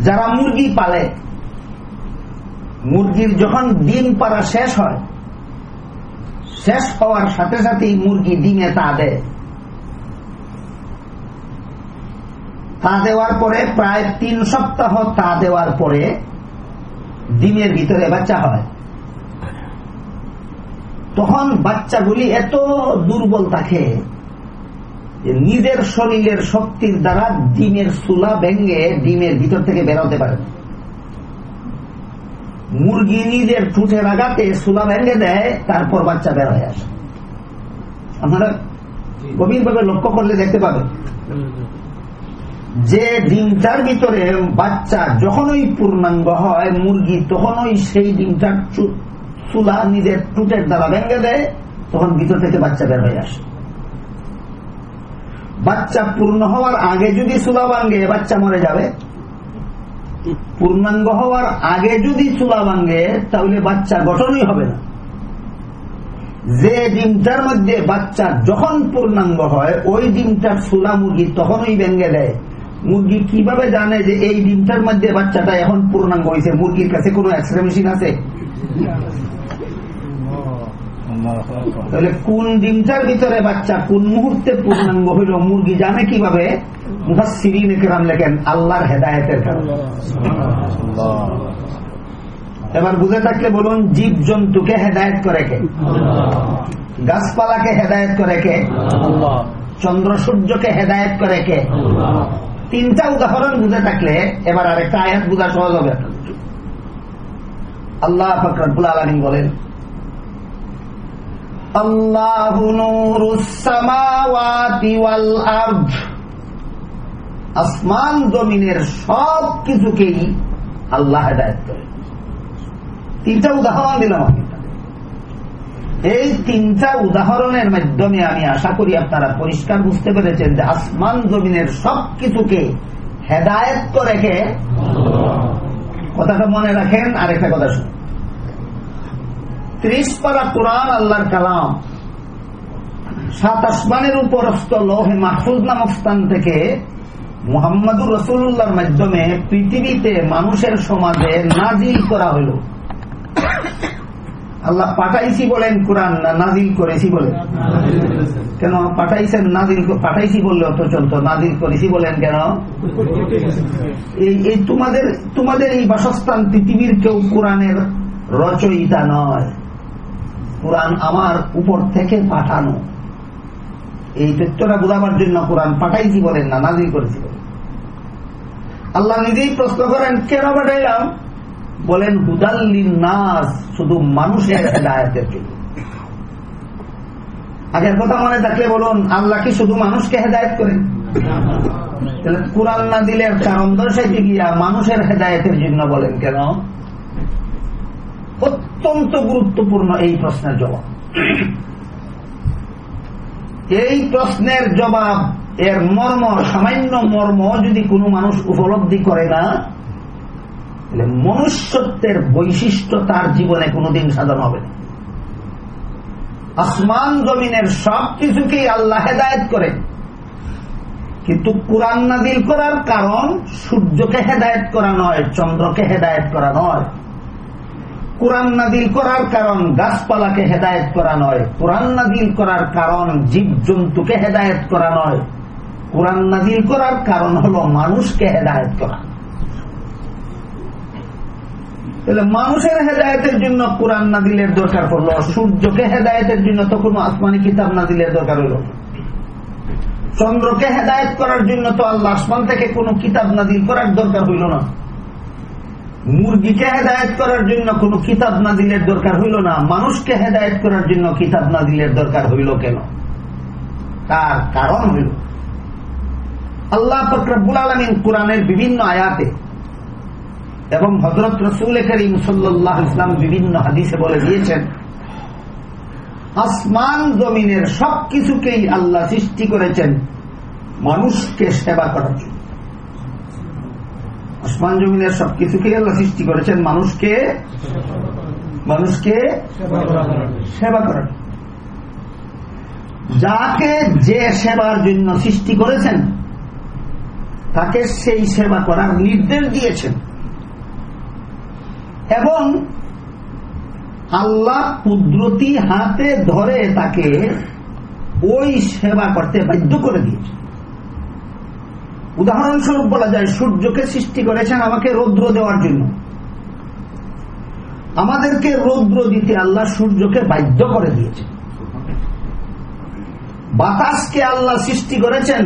যারা মুরগি পালে, মুরগির যখন ডিম পাড়া শেষ হয়, শেষ হওয়ার সাথে সাথেই মুরগি ডিমে তা দেয়। তা দেওয়ার পরে প্রায় তিন সপ্তাহ তা দেওয়ার পরে ডিমের ভিতরে বাচ্চা হয়। তখন বাচ্চাগুলি এত দুর্বল থাকে নিজের শরীরের শক্তির দ্বারা ডিমের সুলা ভেঙ্গে ডিমের ভিতর থেকে বেরোতে পারে। মুরগি নিজের ঠুঁটের আঘাতে সুলা ভেঙ্গে দেয় তারপর বাচ্চা বের হয়ে আসে। আপনারা গভীরভাবে লক্ষ্য করলে দেখতে পাবেন। যে ডিমটার ভিতরে বাচ্চা যখনই পূর্ণাঙ্গ হয়, মুরগি তখনই সেই ডিমটার চুলা নিজের টুটের দ্বারা ভেঙে দেয়, তখন ভিতর থেকে বাচ্চা বের হয়ে আসে। বাচ্চা পূর্ণ হওয়ার আগে যদি চুলা ভাঙ্গে বাচ্চা মরে যাবে। পূর্ণাঙ্গ হওয়ার আগে যদি চুলা ভাঙ্গে তাহলে বাচ্চা গঠনই হবে না। যে ডিমটার মধ্যে বাচ্চা যখন পূর্ণাঙ্গ হয়, ওই ডিমটার চুলা মুরগি তখনই ভেঙে দেয়। মুরগি কীভাবে জানে যে এই ডিমটার মধ্যে বাচ্চাটা এখন পূর্ণাঙ্গ হয়েছে? মুরগির কাছে কোন এক্সরে মেশিন আছে? তাহলে কোন ডিমটার ভিতরে বাচ্চা কোন মুহূর্তে পূর্ণাঙ্গ হইল? মুরগি জানে কীভাবে? লেখেন আল্লাহর হেদায়তের কারণে। এবার বুঝে থাকলে বলুন জীব জন্তুকে হেদায়ত করে কে? গাছপালাকে হেদায়ত করে কে? চন্দ্র সূর্যকে হেদায়ত করে কে? তিনটা উদাহরণ বুঝে থাকলে এবার আরেকটা আয়াত বুঝা সহজ হবে। আল্লাহ ফকরবুল আলমিন বলেন আসমান জমিনের সব কিছুকেই আল্লাহ হেদায়ত করে তিনটা উদাহরণ দিলাম আমি। এই তিনটা উদাহরণের মাধ্যমে আমি আশা করি আপনারা পরিষ্কার বুঝতে পেরেছেন যে আসমান জমিনের সব কিছুকে হেদায়ত করে রেখে কথাটা মনে রাখেন আর একটা কথা শুন ত্রিশ পারা কোরআন, আল্লাহর কালাম, সাত আসমানের উপরস্থ লোহে মাহফুজ নামক স্থান থেকে মোহাম্মদুর রসুল্লাহর মাধ্যমে পৃথিবীতে মানুষের সমাজে নাজিল করা হইল আল্লাহ পাঠাইছি বলেন, কোরআন না নাজিল করেছি বলেন। কেন? পাঠাইছেন নাজিল পাঠাইছি বললে অত চলতো নাজিল করেছি বলেন কেন? এই তোমাদের তোমাদের এই বাসস্থান পৃথিবীর কেউ কোরআনের রচয়িতা নয়। কোরআন আমার উপর থেকে পাঠানো। এই তথ্যটা বোঝাবার জন্য কোরআন পাঠাইছি বলেন না নাজিল করেছি বলেন। আল্লাহ নিজেই প্রশ্ন করেন, কেন পাঠাইলাম? বলেন, হুদাল্লিন নাস শুধু মানুষের হেদায়তের জন্য আগের কথা মনে থাকলে বলুন, আল্লাহ কি শুধু মানুষকে হেদায়ত করেন? কোরআন না দিলে কারণ দর্শাইতে গিয়া মানুষের হেদায়তের জন্য বলেন কেন? অত্যন্ত গুরুত্বপূর্ণ এই প্রশ্নের জবাব। এই প্রশ্নের জবাব, এর মর্ম, সামান্য মর্ম যদি কোনো মানুষ উপলব্ধি করে না মনুষ্যত্বের বৈশিষ্ট্য তার জীবনে কোনোদিন সাধন হবে না। আসমান জমিনের সব কিছুকেই আল্লাহ হেদায়ত করেন। কিন্তু কোরআন নাদিল করার কারণ সূর্যকে হেদায়ত করা নয়, চন্দ্রকে হেদায়ত করা নয়। কোরআন নাদিল করার কারণ গাছপালাকে হেদায়ত করা নয়। কোরআন নাদিল করার কারণ জীব জন্তুকে হেদায়ত করা নয়। কোরআন নাদিল করার কারণ হল মানুষকে হেদায়ত করা। তাহলে মানুষের হেদায়তের জন্য কোরআন নাদিলের দরকার পড়ল সূর্যকে হেদায়তের জন্য তো কোনো আসমানি কিতাব নাদিলের দরকার হইল। চন্দ্রকে হেদায়ত করার জন্য তো আল্লাহ আসমান থেকে কোনো কিতাব নাদিল করার দরকার হইল না। মুরগিকে হেদায়ত করার জন্য কোন কিতাব না দিলের দরকার হইল না। মানুষকে হেদায়ত করার জন্য কিতাব না দিলের দরকার হইল কেন? তার কারণ হইল, আল্লাহ ফকরাবুল আলমিন কোরআনের বিভিন্ন আয়াতে এবং হজরত রসুল করিম সাল্লাহ ইসলাম বিভিন্ন হাদিসে বলে দিয়েছেন, আসমান জমিনের সব কিছুকেই আল্লাহ সৃষ্টি করেছেন, মানুষকে সেবা করার জন্য। আসমান জমিনের সবকিছুকেই আল্লাহ সৃষ্টি করেছেন, মানুষকে মানুষকে সেবা করার যাকে যে সেবার জন্য সৃষ্টি করেছেন, তাকে সেই সেবা করার নির্দেশ দিয়েছেন। এবং আল্লাহ কুদরতি হাতে ধরে তাকে ওই সেবা করতে বাধ্য করে দিয়েছে। উদাহরণস্বরূপ বলা যায়, সূর্যকে সৃষ্টি করেছেন আমাকে রৌদ্র দেওয়ার জন্য। আমাদেরকে রৌদ্র দিতে আল্লাহ সূর্যকে বাধ্য করে দিয়েছে বাতাসকে আল্লাহ সৃষ্টি করেছেন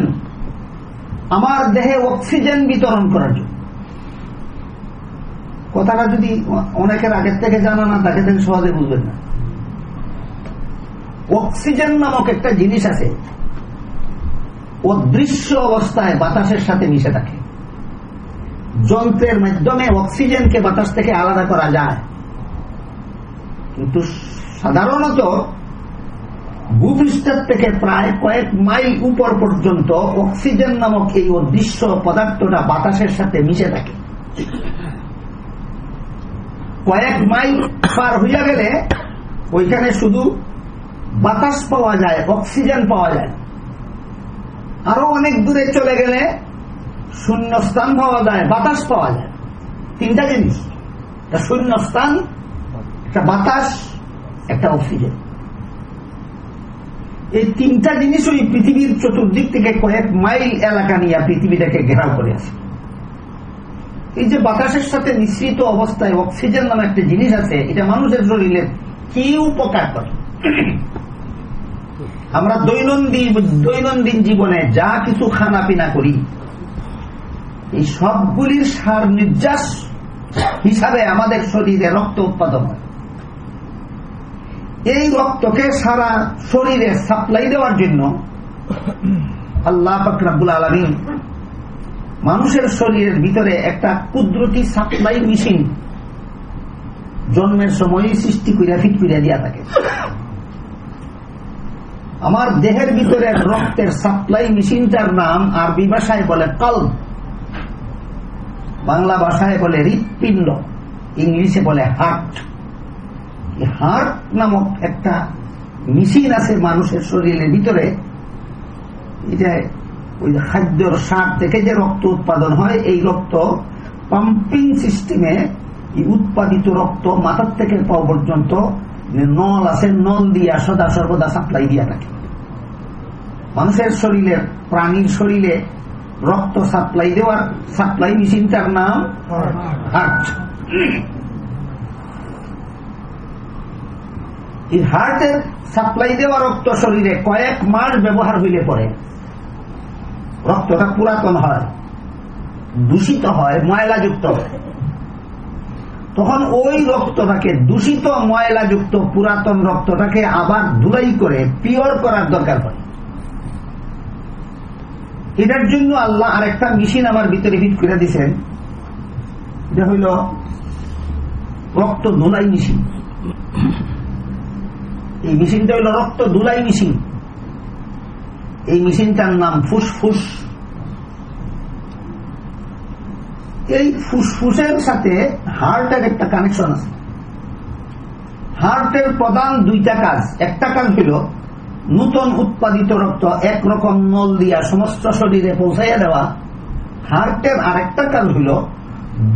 আমার দেহে অক্সিজেন বিতরণ করার জন্য। কথাটা যদি অনেকের আগের থেকে জানা না, তাকে থেকে সহজে বুঝবেন না। অক্সিজেন নামক একটা জিনিস আছে। অদৃশ্য অবস্থায় বাতাসের সাথে মিশে থাকে। যন্ত্রের মাধ্যমে অক্সিজেনকে বাতাস থেকে আলাদা করা যায়। কিন্তু সাধারণত ভূপৃষ্ঠের থেকে প্রায় কয়েক মাইল উপর পর্যন্ত অক্সিজেন নামক এই অদৃশ্য পদার্থটা বাতাসের সাথে মিশে থাকে। কয়েক মাইল পার হইয়া গেলে ওইখানে শুধু বাতাস পাওয়া যায়, অক্সিজেন পাওয়া যায়। আরও অনেক দূরে চলে গেলে শূন্য স্থান পাওয়া যায়, বাতাস পাওয়া যায়। তিনটা জিনিস। একটা শূন্য স্থান একটা বাতাস, একটা অক্সিজেন। এই তিনটা জিনিস ওই পৃথিবীর চতুর্দিক থেকে কয়েক মাইল এলাকা নিয়ে পৃথিবীটাকে ঘেরাও করে আছে এই যে বাতাসের সাথে মিশ্রিত অবস্থায় অক্সিজেন নামে একটা জিনিস আছে, এটা মানুষের শরীরে কি উপকার করে। আমরা দৈনন্দিন দৈনন্দিন জীবনে যা কিছু খানা পিনা করি, এই সবগুলির সার নির্যাস হিসাবে আমাদের শরীরে রক্ত উৎপাদন হয়। এই রক্তকে সারা শরীরে সাপ্লাই দেওয়ার জন্য আল্লাহ ফকরাবুল আলমী মানুষের শরীরের ভিতরে একটা কুদরতি সাপ্লাই মেশিন জন্মের সময় সৃষ্টি করিয়া ফিট করিয়া দিয়া থাকে। আমার দেহের ভিতরে রক্তের সাপ্লাই মেশিনটার নাম আরবি ভাষায় বলে কল বাংলা ভাষায় বলে হৃৎপিণ্ড, ইংলিশে বলে হার্ট। হার্ট নামক একটা মেশিন আছে মানুষের শরীরের ভিতরে। এটা ওই খাদ্যর সার থেকে যে রক্ত উৎপাদন হয়, এই রক্ত পাম্পিং সিস্টেমে উৎপাদিত রক্ত মাথার থেকে পাওয়া পর্যন্ত নল আছে, নল দিয়া সদা সর্বদা সাপ্লাই দিয়া থাকে। মানুষের শরীরে, প্রাণীর শরীরে রক্ত সাপ্লাই দেওয়ার সাপ্লাই মেশিনটার নাম হার্ট এই হার্টের সাপ্লাই দেওয়া রক্ত শরীরে কয়েক মাস ব্যবহার হইলে পরে রক্তটা পুরাতন হয়, দূষিত হয়, ময়লাযুক্ত। তখন ওই রক্তটাকে দূষিত ময়লাযুক্ত পুরাতন রক্তটাকে আবার ধুলাই করে, পিওর করার দরকার পড়ে এটার জন্য আল্লাহ আরেকটা মেশিন আমার ভিতরে ফিট করে দিচ্ছেন এটা হইল রক্ত ধুলাই মেশিন। এই মেশিনটা হইল রক্ত ধুলাই মেশিন। এই মেশিনটার নাম ফুসফুস। এই ফুসফুসের সাথে হার্টের একটা কানেকশন আছে। হার্টের প্রধান দুইটা কাজ। একটা কাজ হইল, নূতন উৎপাদিত রক্ত একরকম নল দিয়া সমস্ত শরীরে পৌঁছাইয়া দেওয়া। হার্টের আরেকটা কাজ হইল,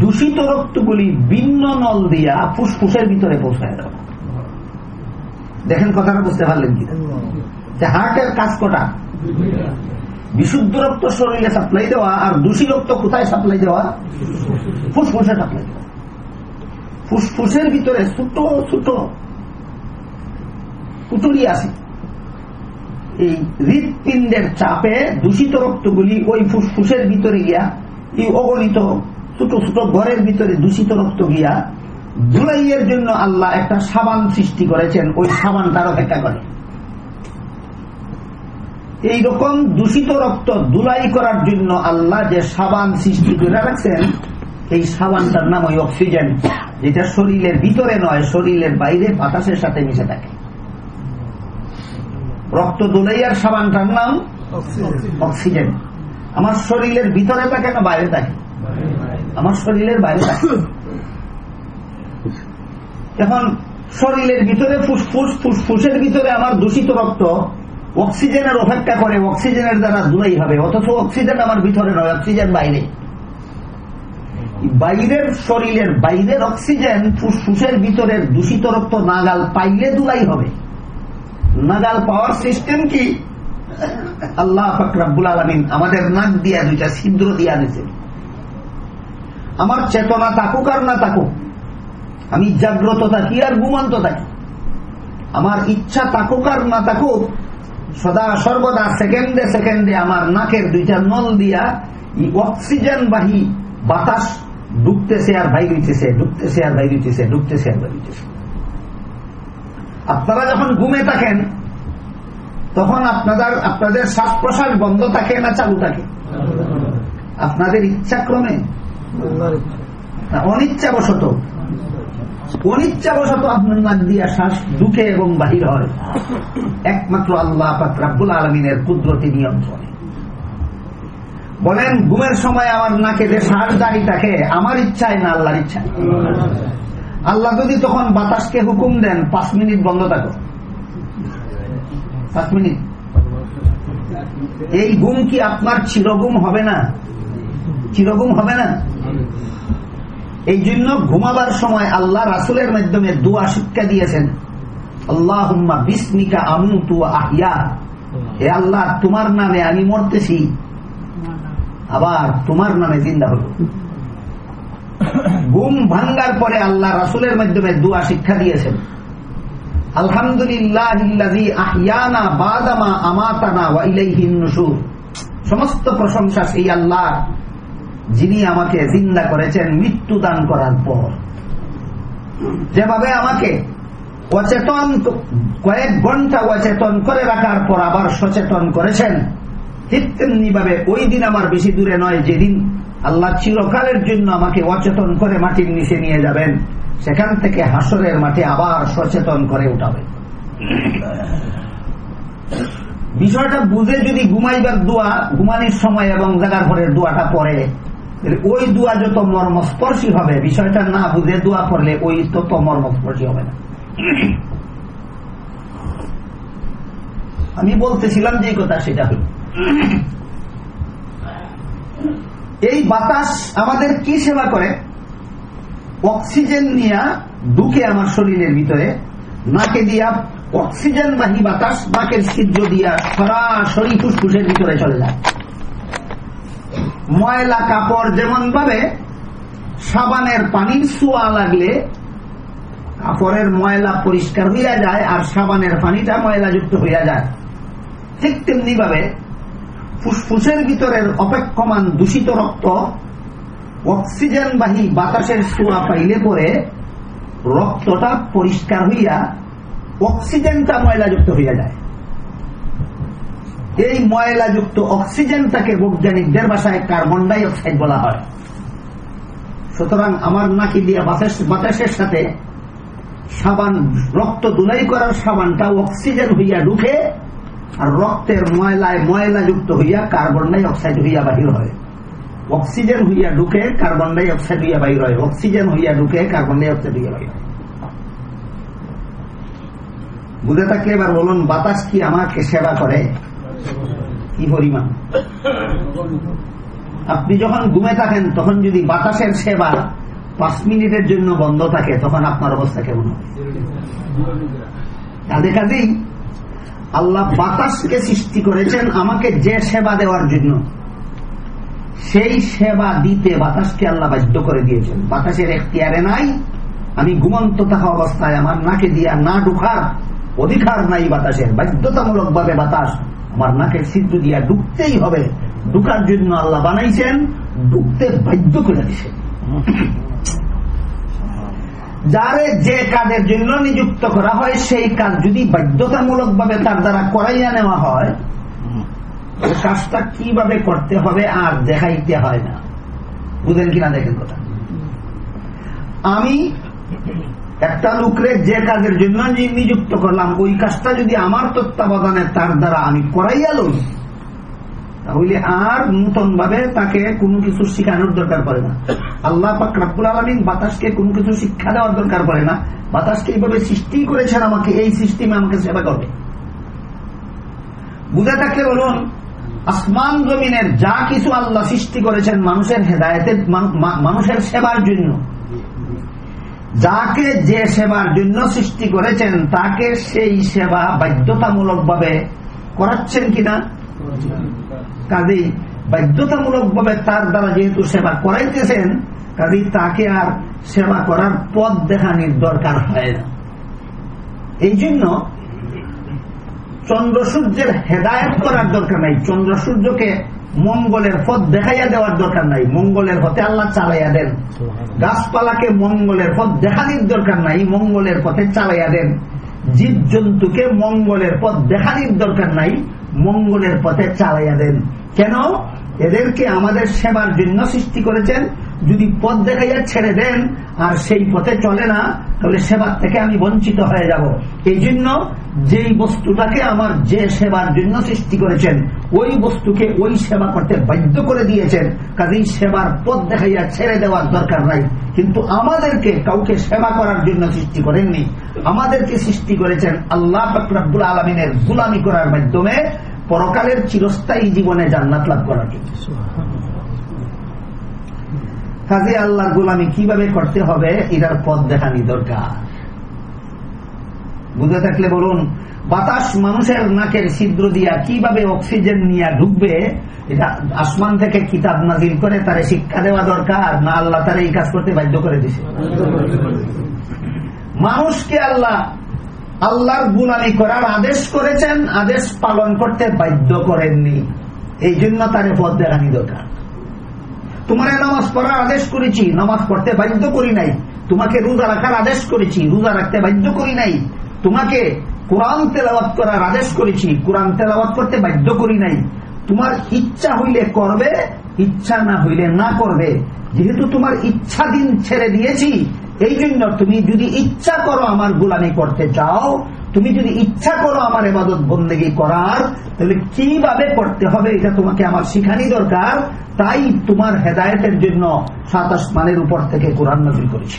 দূষিত রক্তগুলি ভিন্ন নল দিয়া ফুসফুসের ভিতরে পৌঁছাইয়া দেওয়া। দেখেন কথাটা বুঝতে পারলেন কি হার্টের কাজ কটা? বিশুদ্ধ রক্ত শরীরে সাপ্লাই দেওয়া আর দূষী রক্ত কোথায় সাপ্লাই দেওয়া? ফুসফুসে সাপ্লাই দেওয়া। ফুসফুসের ভিতরে ছোট ছোট পুটুরি আছে। এই হৃৎপিণ্ডের চাপে দূষিত রক্তগুলি ওই ফুসফুসের ভিতরে গিয়া, এই অগণিত ছোট ছোট ঘরের ভিতরে দূষিত রক্ত গিয়া, ধুলাইয়ের জন্য আল্লাহ একটা সাবান সৃষ্টি করেছেন। ওই সাবান সাবানটার অপেক্ষা করে। এই রকম দূষিত রক্ত দুলাই করার জন্য আল্লাহ যে সাবান সৃষ্টি করে রাখছেন, এই সাবানটার নাম ওই অক্সিজেন, যেটা শরীরের ভিতরে নয়, শরীরের বাইরে বাতাসের সাথে মিশে থাকে। রক্ত দুলাইয়ার সাবানটার নাম অক্সিজেন। আমার শরীরের ভিতরে থাকে না বাইরে থাকে? আমার শরীরের বাইরে থাকে। এখন শরীরের ভিতরে ফুসফুস, ফুসফুসের ভিতরে আমার দূষিত রক্ত অক্সিজেনের অপেক্ষা করে, অক্সিজেনের দ্বারা দূরেই হবে, অথচ অক্সিজেন আমার ভিতরে নয়, অক্সিজেন বাইরে। বাইরের শরীরের, বাইরের অক্সিজেন ফুসফুসের ভিতরের দূষিত রক্ত নাগাল পাইলে দুলাই হবে। নাগাল পাওয়ার সিস্টেম কি? আল্লাহ ফকরাবুল আলমিন আমাদের নাক দিয়া দুইটা ছিদ্র দিয়া দিয়েছে আমার চেতনা থাকুক আর না থাকুক, আমি জাগ্রত থাকি আর ঘুমন্ত থাকি। আমার ইচ্ছা থাকুক আর না থাকুক সদা সর্বদা সেকেন্ডে সেকেন্ডে আমার নাকের দুইটা নল দিয়া অক্সিজেন বাহী বাতাস ঢুকতেছে আর বাইরিতেছে ঢুকতেছে আর বাইরিতেছে ঢুকতেছে আর বাইরিতেছে আপনারা যখন ঘুমে থাকেন, তখন আপনাদের আপনাদের শ্বাস প্রশ্বাস বন্ধ থাকে না চালু থাকে? আপনাদের ইচ্ছাক্রমে? অনিচ্ছাবশত। অনিচ্ছাবশত আপনার নাক দিয়া শ্বাস ঢুকে এবং বাহির হয়। একমাত্র আল্লাহ রাব্বুল আলমিনের কুদরতি নিয়ন্ত্রণে বলেন, ঘুমের সময় আমার নাকে যে শ্বাস দাঁড়িয়ে থাকে, আমার ইচ্ছায় না আল্লাহর ইচ্ছা? আল্লাহ যদি তখন বাতাসকে হুকুম দেন, পাঁচ মিনিট বন্ধ থাকো। পাঁচ মিনিট। এই গুম কি আপনার চিরগুম হবে না? চিরগুম হবে না? এই জন্য ঘুমাবার সময় আল্লাহ রাসুলের মাধ্যমে দোয়া শিক্ষা দিয়েছেন আল্লাহ বিস্মিকা আমু তু আহিয়া এ আল্লাহ তোমার নামে আমি মরতেছি। আবার তোমার নামে জিন্দা হল। [COUGHS] ঘুম ভাঙ্গার পরে আল্লাহ রাসুলের মাধ্যমে দোয়া শিক্ষা দিয়েছেন আলহামদুলিল্লাহ আহিয়ানা বাদামা আমাতানা ওয়াইলাইহিন নুশুর। সমস্ত প্রশংসা সেই আল্লাহ যিনি আমাকে জিন্দা করেছেন মৃত্যু দান করার পর। যেভাবে আমাকে অচেতন কয়েক ঘণ্টা অচেতন করে রাখার পর আবার সচেতন করেছেন, ঠিক তেমনি ভাবে ওই দিন আমার বেশি দূরে নয়, যেদিন আল্লাহ চিরকালের জন্য আমাকে অচেতন করে মাটির নিচে নিয়ে যাবেন, সেখান থেকে হাসরের মাঠে আবার সচেতন করে উঠাবে বিষয়টা বুঝে যদি ঘুমাইবার দোয়া, ঘুমানির সময় এবং জাগার পরের দোয়াটা পরে ওই দোয়া যত মর্মস্পর্শী হবে, বিষয়টা না বুঝে দোয়া পড়লে ওই তত মর্মস্পর্শী হবে না। আমি বলতেছিলাম যে কথা সেটা হল। এই বাতাস আমাদের কি সেবা করে? অক্সিজেন নিয়ে ঢুকে আমার শরীরের ভিতরে, নাকে দিয়া অক্সিজেন বাহী বাতাস, নাকের ছিদ্র দিয়া সরাসরি ফুসফুসের ভিতরে চলে যায়। ময়লা কাপড় যেমন ভাবে সাবানের পানির সোয়া লাগলে কাপড়ের ময়লা পরিষ্কার হইয়া যায় আর সাবানের পানিটা ময়লাযুক্ত হইয়া যায়। ঠিক তেমনি ভাবে ফুসফুসের ভিতরের অপেক্ষমান দূষিত রক্ত অক্সিজেন বাহী বাতাসের সোয়া পাইলে পরে রক্তটা পরিষ্কার হইয়া অক্সিজেনটা ময়লাযুক্ত হইয়া যায়। এই ময়লাযুক্ত অক্সিজেনটাকে বৈজ্ঞানিকদের বাসায় কার্বন ডাই অক্সাইড বলা হয়। সুতরাং আমার নাকি দিয়ে বাতাসের সাথে সাবান, রক্ত দুলাই করার সাবানটা অক্সিজেন হইয়া ঢুকে আর রক্তের ময়লায় ময়লাযুক্ত হইয়া কার্বন ডাই অক্সাইড হইয়া বাহির হয়। অক্সিজেন হইয়া ঢুকে কার্বন ডাই অক্সাইড হইয়া বাহির হয়। অক্সিজেন হইয়া ঢুকে কার্বন ডাই অক্সাইড হইয়া বাহির হয়। বুঝে থাকলে এবার বলুন, বাতাস কি আমাকে সেবা করে? কি পরিমাণ আপনি যখন ঘুমে থাকেন, তখন যদি বাতাসের সেবা পাঁচ মিনিটের জন্য বন্ধ থাকে, তখন আপনার অবস্থা কেমন হবে? কাজে কাজেই আল্লাহ বাতাসকে সৃষ্টি করেছেন আমাকে যে সেবা দেওয়ার জন্য। সেই সেবা দিতে বাতাসকে আল্লাহ বাধ্য করে দিয়েছেন। বাতাসের এখতিয়ারে নাই, আমি ঘুমন্ত থাকা অবস্থায় আমার নাকে দিয়া না ঢুকার অধিকার নাই বাতাসের। বাধ্যতামূলক ভাবে বাতাস আমার নাকের ছিদ্র দিয়া ঢুকতেই হবে। ঢুকার জন্য আল্লাহ বানাইছেন, ঢুকতে বাধ্য করে দিছে যারে যে কাজের জন্য নিযুক্ত করা হয়, সেই কাজ যদি বাধ্যতামূলক ভাবে তার দ্বারা করাইয়া নেওয়া হয় কাজটা কীভাবে করতে হবে আর দেখাইতে হয় না। বুঝেন কিনা দেখেন কথা। আমি একটা লোকরে যে কাজের জন্য নিযুক্ত করলাম, ওই কাজটা যদি আমার তত্ত্বাবধানে তার দ্বারা আমি করাইয়া লই, তাহলে আর নূতন ভাবে তাকে কোনো কিছু শিখানোর দরকার পড়ে না। আল্লাহ পাক রাব্বুল আলমিন বাতাসকে কোনো কিছু শিক্ষা দেওয়ার দরকার পড়ে না। বাতাসকে এইভাবে সৃষ্টি করেছেন আমাকে, এই সিস্টেমে আমাকে সেবা করবে। বুঝে থাকলে বলুন, আসমান জমিনের যা কিছু আল্লাহ সৃষ্টি করেছেন মানুষের হেদায়তের মানুষের সেবার জন্য যাকে যে সেবার জন্য সৃষ্টি করেছেন, তাকে সেই সেবা বাধ্যতামূলক ভাবে করাচ্ছেন কিনা? কাজেই বাধ্যতামূলক ভাবে তার দ্বারা যেহেতু সেবা করাইতেছেন, কাজেই তাকে আর সেবা করার পথ দেখানির দরকার হয় না। এই জন্য চন্দ্র সূর্যের হেদায়ত করার দরকার নাই। চন্দ্র সূর্যকে মঙ্গলের পথ দেখাইয়া দেওয়ার দরকার নাই। মঙ্গলের পথে আল্লাহ চালাইয়া দেন। গাছপালাকে মঙ্গলের পথ দেখানির দরকার নাই মঙ্গলের পথে চালাইয়া দেন। জীব জন্তুকে মঙ্গলের পথ দেখানির দরকার নাই মঙ্গলের পথে চালাইয়া দেন। কেন? এদেরকে আমাদের সেবার জন্য সৃষ্টি করেছেন যদি পথ দেখাইয়া ছেড়ে দেন, আর সেই পথে চলে না, তাহলে সেবার থেকে আমি বঞ্চিত হয়ে যাব। এই জন্য যেই বস্তুটাকে আমার যে সেবার জন্য সৃষ্টি করেছেন, ওই বস্তুকে ওই সেবা করতে বাধ্য করে দিয়েছেন। কাজেই সেবার পথ দেখাইয়া ছেড়ে দেওয়ার দরকার নাই। কিন্তু আমাদেরকে কাউকে সেবা করার জন্য সৃষ্টি করেননি। আমাদেরকে সৃষ্টি করেছেন আল্লাহ ফকরাবুল আলমিনের গুলামি করার মাধ্যমে, পরকালের চিরস্থায়ী জীবনে জান্নাত লাভ করার জন্য। কাজে আল্লাহর গোলামি কীভাবে করতে হবে, এটার পথ দেখানি দরকার। বুঝে থাকলে বলুন, বাতাস মানুষের নাকের ছিদ্র দিয়া কীভাবে অক্সিজেন নিয়ে ঢুকবে, এটা আসমান থেকে কিতাব নাজিল করে তারে শিক্ষা দেওয়া দরকার, না আল্লাহ তারা এই কাজ করতে বাধ্য করে দিছে? মানুষকে আল্লাহ আল্লাহর গুলামি করার আদেশ করেছেন, আদেশ পালন করতে বাধ্য করেননি। এই জন্য তারে পথ দেখানি দরকার। তোমার নামাজ পড়ার আদেশ করেছি, নামাজ পড়তে বাধ্য করি নাই। তোমাকে রোজা রাখার আদেশ করেছি, রোজা রাখতে বাধ্য করি নাই। তোমাকে কোরআন তেলাওয়াত করার আদেশ করেছি, কোরআন তেলাওয়াত করতে বাধ্য করি নাই। তোমার ইচ্ছা হইলে করবে, ইচ্ছা না হইলে না করবে। যেহেতু তোমার ইচ্ছা দিন ছেড়ে দিয়েছি এই জন্য তুমি যদি ইচ্ছা করো আমার গুলামি করতে চাও তুমি যদি ইচ্ছা করো আমার এবাদত বন্দেগী করার তাহলে কীভাবে করতে হবে এটা তোমাকে আমার শিখানি দরকার। তাই তোমার হেদায়তের জন্য সাত আসমানের উপর থেকে কোরআন নজর করেছি।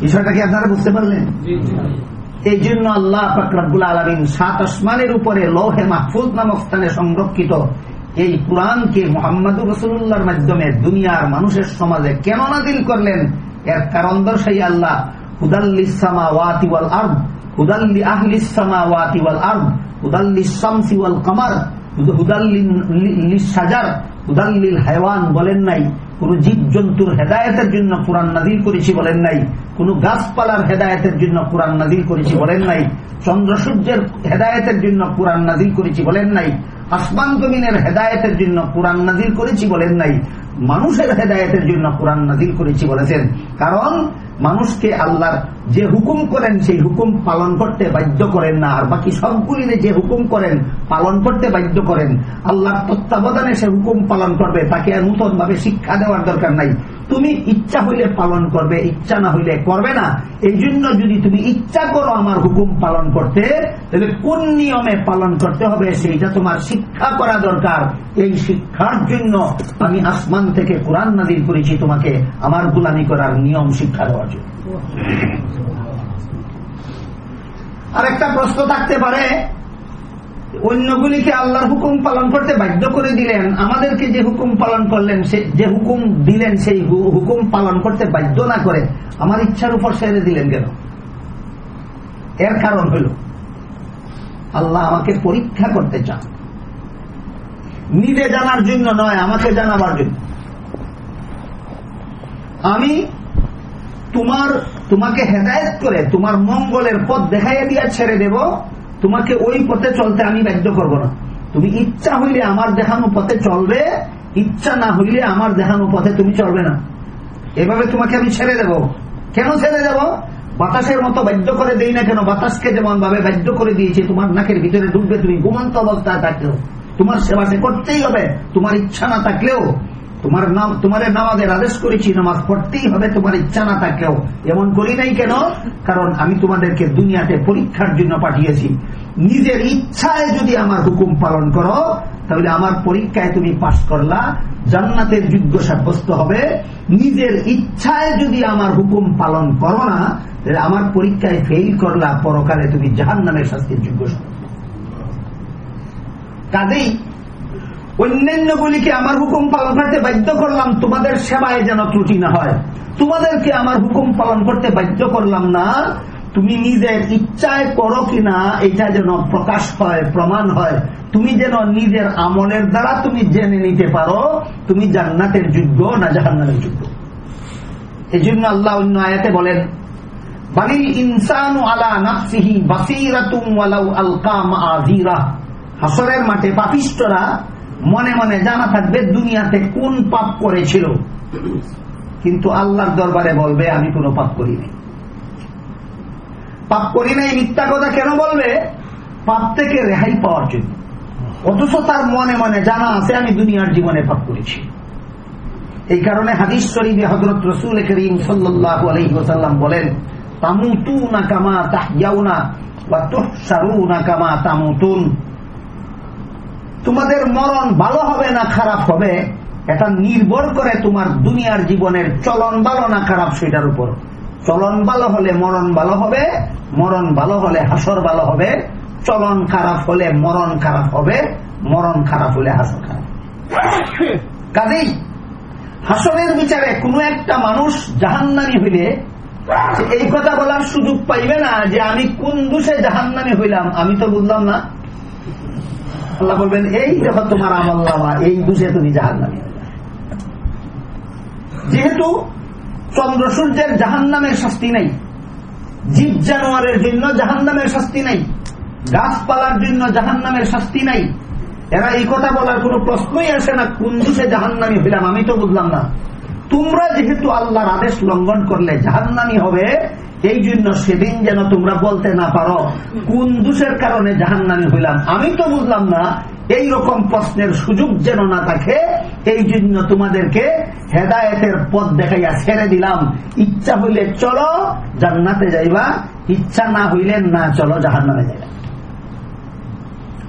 বিষয়টা কি আপনারা বুঝতে পারলেন? এই জন্য আল্লাহ ফাকরাবুল আলমিন সাত আসমানের উপরে লোহে মাহফুজ নামক স্থানে সংরক্ষিত এই কোরআনকে মোহাম্মদ রসুল্লাহর মাধ্যমে দুনিয়ার মানুষের সমাজে কেন নাদিল করলেন? এর কারণ দর্শাই আল্লাহ আহলিসামা বলেন নাই, কোন হেদায়তের জন্য কোরআন নাজিল করেছি বলেন নাই, কোন গাছপালার হেদায়তের জন্য কোরআন নাজিল করেছি বলেন নাই চন্দ্র সূর্যের হেদায়তের জন্য কোরআন নাজিল করেছি বলেন নাই আসমান জমিনের হেদায়তের জন্য কোরআন নাজিল করেছি বলেন নাই, মানুষের হেদায়তের জন্য কোরআন নাজিল করেছি বলেছেন। কারণ মানুষকে আল্লাহর যে হুকুম করেন, সেই হুকুম পালন করতে বাধ্য করেন না। আর বাকি সবগুলি যে হুকুম করেন, পালন করতে বাধ্য করেন। আল্লাহর তত্ত্বাবধানে সে হুকুম পালন করবে, তাকে আর নূতন ভাবে শিক্ষা দেওয়ার দরকার নাই। তুমি ইচ্ছা হইলে পালন করবে, ইচ্ছা না হইলে করবে না। এই জন্য যদি তুমি ইচ্ছা করো আমার হুকুম পালন করতে, তাহলে কোন নিয়মে পালন করতে হবে সেইটা তোমার শিক্ষা করা দরকার। এই শিক্ষার জন্য আমি আসমান থেকে কোরআন নাদির করেছি, তোমাকে আমার গুলামি করার নিয়ম শিক্ষা দেওয়ার জন্য। আর একটা প্রশ্ন থাকতে পারে। অন্যগুলিকে আল্লাহর হুকুম পালন করতে বাধ্য করে দিলেন, আমাদেরকে যে হুকুম পালন করলেন যে হুকুম দিলেন, সেই হুকুম পালন করতে বাধ্য না করে আমার ইচ্ছার উপর সেরে দিলেন কেন? এর কারণ হল, আল্লাহ আমাকে পরীক্ষা করতে চান। নিজে জানার জন্য নয়, আমাকে জানাবার জন্য। আমি তোমার, তোমাকে হেদায়ত করে, তোমার মঙ্গলের পথ দেখাইয়া দিয়া ছেড়ে দেব, তোমাকে ওই পথে চলতে আমি বাধ্য করব না। তুমি ইচ্ছা হইলে আমার দেখানো পথে চলবে, ইচ্ছা না হইলে আমার দেখানো পথে তুমি চলবে না। এভাবে তোমাকে আমি ছেড়ে দেব। কেন ছেড়ে দেব? বাতাসের মতো বাধ্য করে দেই না কেন? বাতাসকে যেমন ভাবে বাধ্য করে দিয়েছে, তোমার নাকের ভিতরে ঢুকবে তুমি ঘুমন্ত অবস্থায় থাকলেও। তোমার সেবা সে করতেই হবে, তোমার ইচ্ছা না থাকলেও। তোমার নাম তোমার নামাজের আদেশ করেছি, নামাজ পড়তেই হবে, তোমার ইচ্ছা না থাকলেও। এমন করি নাই কেন? কারণ আমি তোমাদেরকে দুনিয়াতে পরীক্ষার জন্য পাঠিয়েছি। নিজের ইচ্ছায় যদি আমার হুকুম পালন করো, তাহলে আমার পরীক্ষায় তুমি পাশ করলা, জান্নাতের যোগ্য সাব্যস্ত হবে। নিজের ইচ্ছায় যদি আমার হুকুম পালন করো না, তাহলে আমার পরীক্ষায় ফেল করলা, পরকালে তুমি জাহান নামের শাস্তির যোগ্য কাজেই অন্যান্যগুলিকে আমার হুকুম পালন করতে বাধ্য করলাম, তোমাদের সেবায় যেন ত্রুটি না হয়। তোমাদেরকে আমার হুকুম পালন করতে বাধ্য করলাম না। তুমি নিজের ইচ্ছায় করো কিনা, এটা যেন প্রকাশ হয়, প্রমাণ হয়। তুমি যেন নিজের আমলের দ্বারা তুমি জেনে নিতে পারো, তুমি জান্নাতের যোগ্য না জাহান্নামের যোগ্য। এই জন্য আল্লাহ অন্য আয়াতে বলেন বালিল ইনসানু আলা নাফসিহি বাসিরাতুম ওয়ালাউ আলকাম আজিরা হাসরের মাঠে পাপিষ্টরা মনে মনে জানা থাকবে দুনিয়াতে কোন পাপ করেছিল। কিন্তু আল্লাহর দরবারে বলবে, আমি কোনো পাপ করিনি। পাপ করি নাই, মিথ্যা কথা কেন বলবে? পাপ থেকে রেহাই পাওয়ার জন্য। অথচ তার মনে মনে জানা আছে, আমি দুনিয়ার জীবনে পাপ করেছি। এই কারণে হাদিস শরীফে হজরত রসুল করিম সাল্লাহ আলহিহাসাল্লাম বলেন তামুতু না কামা তাহিয়াউনা বা তোহসারু না কামা তামুতুন। তোমাদের মরণ ভালো হবে না খারাপ হবে? এটা নির্ভর করে তোমার দুনিয়ার জীবনের চলন ভালো না খারাপ সেটার উপর। চলন ভালো হলে মরণ ভালো হবে, মরণ ভালো হলে হাসর ভালো হবে। চলন খারাপ হলে মরণ খারাপ হবে, মরণ খারাপ হলে হাসর খারাপ কাজেই হাসরের বিচারে কোন একটা মানুষ জাহান্নানি হইলে এই কথা বলার সুযোগ পাইবে না যে আমি কোন দোষে জাহান্নানি হইলাম, আমি তো বুঝলাম না। আল্লাহ বলবেন, এই দেখো তোমার আমল্লামা এই দোষে তুমি জাহান্নামি। যেহেতু চন্দ্র সূর্যের জাহান নামের শাস্তি নাই, জীব জানোয়ারের জন্য জাহান নামের শাস্তি নাই, গাছপালার জন্য জাহান নামের শাস্তি নাই। এরা এই কথা বলার কোন প্রশ্নই আসে না, কোন দোষে জাহান নামি হইলাম? আমি তো বুঝলাম না। তোমরা যেহেতু আল্লাহর আদেশ লঙ্ঘন করলে জাহান্নামি হবে এই জন্য সেদিন যেন তোমরা বলতে না পারো, কোন দোষের কারণে জাহান্নামি হইলাম। আমি তো বুঝলাম না এই রকম প্রশ্নের সুযোগ যেন না থাকে এই জন্য তোমাদেরকে হেদায়তের পথ দেখাইয়া ছেড়ে দিলাম। ইচ্ছা হইলে চলো, জান্নাতে যাইবা, ইচ্ছা না হইলে না চলো, জাহান্নামে যাইবা।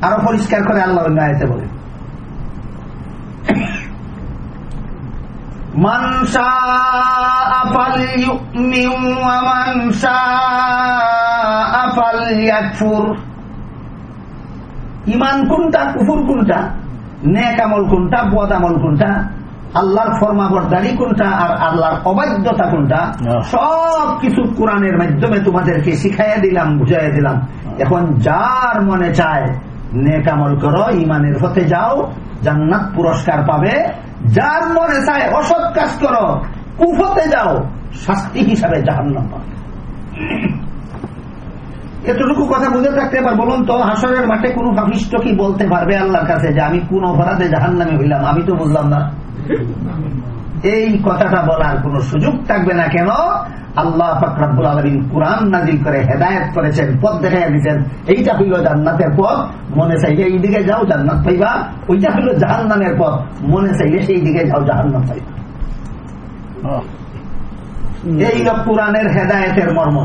আরও পরিষ্কার করে আল্লাহ বলে। من شاء فليؤمن ومن شاء فليكفر ইমান কোনটা কুফুর কোনটা নেক আমল কোনটা বদ আমল কোনটা আল্লাহর ফরমাবরদারি কোনটা আর আল্লাহর অবাধ্যতা কোনটা সব কিছু কোরআনের মাধ্যমে তোমাদেরকে শিখাইয়া দিলাম বুঝাইয়া দিলাম এখন যার মনে চায় নেক আমল করো ইমানের হতে যাও জান্নাত পুরস্কার পাবে যার মনে চায় অসৎ কাজ করো, কুফতে যাও, শাস্তি হিসাবে জাহান্নাম এতটুকু কথা বুঝে থাকতে এবার বলুন তো, হাসরের মাঠে কোন ভাবিষ্ট কি বলতে পারবে আল্লাহর কাছে যে আমি কোন অপরাধে জাহান নামে হইলাম? আমি তো বললাম না। এই কথাটা বলার কোন সুযোগ থাকবে না কেন? আল্লাহ ফকরাবুল আলমিন কোরআন নাজিল করে হেদায়ত করেছেন, পথ দেখাই দিচ্ছেন এইটা হইল জান্নাতের পথ, মনে চাইলে এই দিকে যাও, জান্নাত পাইবা। ওইটা হইল জাহান নামের পথ, মনে চাইলে সেই দিকে যাও, জাহান্নাম পাইবা। এই কোরআনের হেদায়তের মর্ম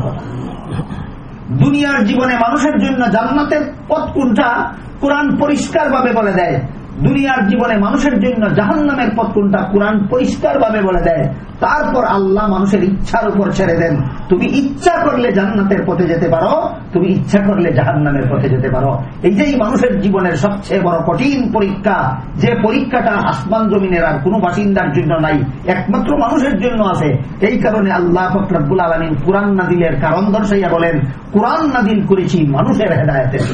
দুনিয়ার জীবনে মানুষের জন্য জান্নাতের পথ কোনটা? কোরআন পরিষ্কার ভাবে বলে দেয় দুনিয়ার জীবনে মানুষের জন্য জাহান নামের পথ কোনটা কোরআন পরিষ্কার ভাবে বলে দেয়। তারপর আল্লাহ মানুষের ইচ্ছার উপর ছেড়ে দেন। তুমি ইচ্ছা করলে জান্নাতের পথে যেতে পারো, তুমি ইচ্ছা করলে জাহান নামের পথে যেতে পারো। এই যে মানুষের জীবনের সবচেয়ে বড় কঠিন পরীক্ষা। যে পরীক্ষাটা আসমান জমিনের আর কোন বাসিন্দার জন্য নাই, একমাত্র মানুষের জন্য আছে। এই কারণে আল্লাহ ফকরাবুল আলমিন কোরআন নাদিলের কারণ দর্শাইয়া বলেন, কোরআন নাদিল করেছি মানুষের হেদায়তের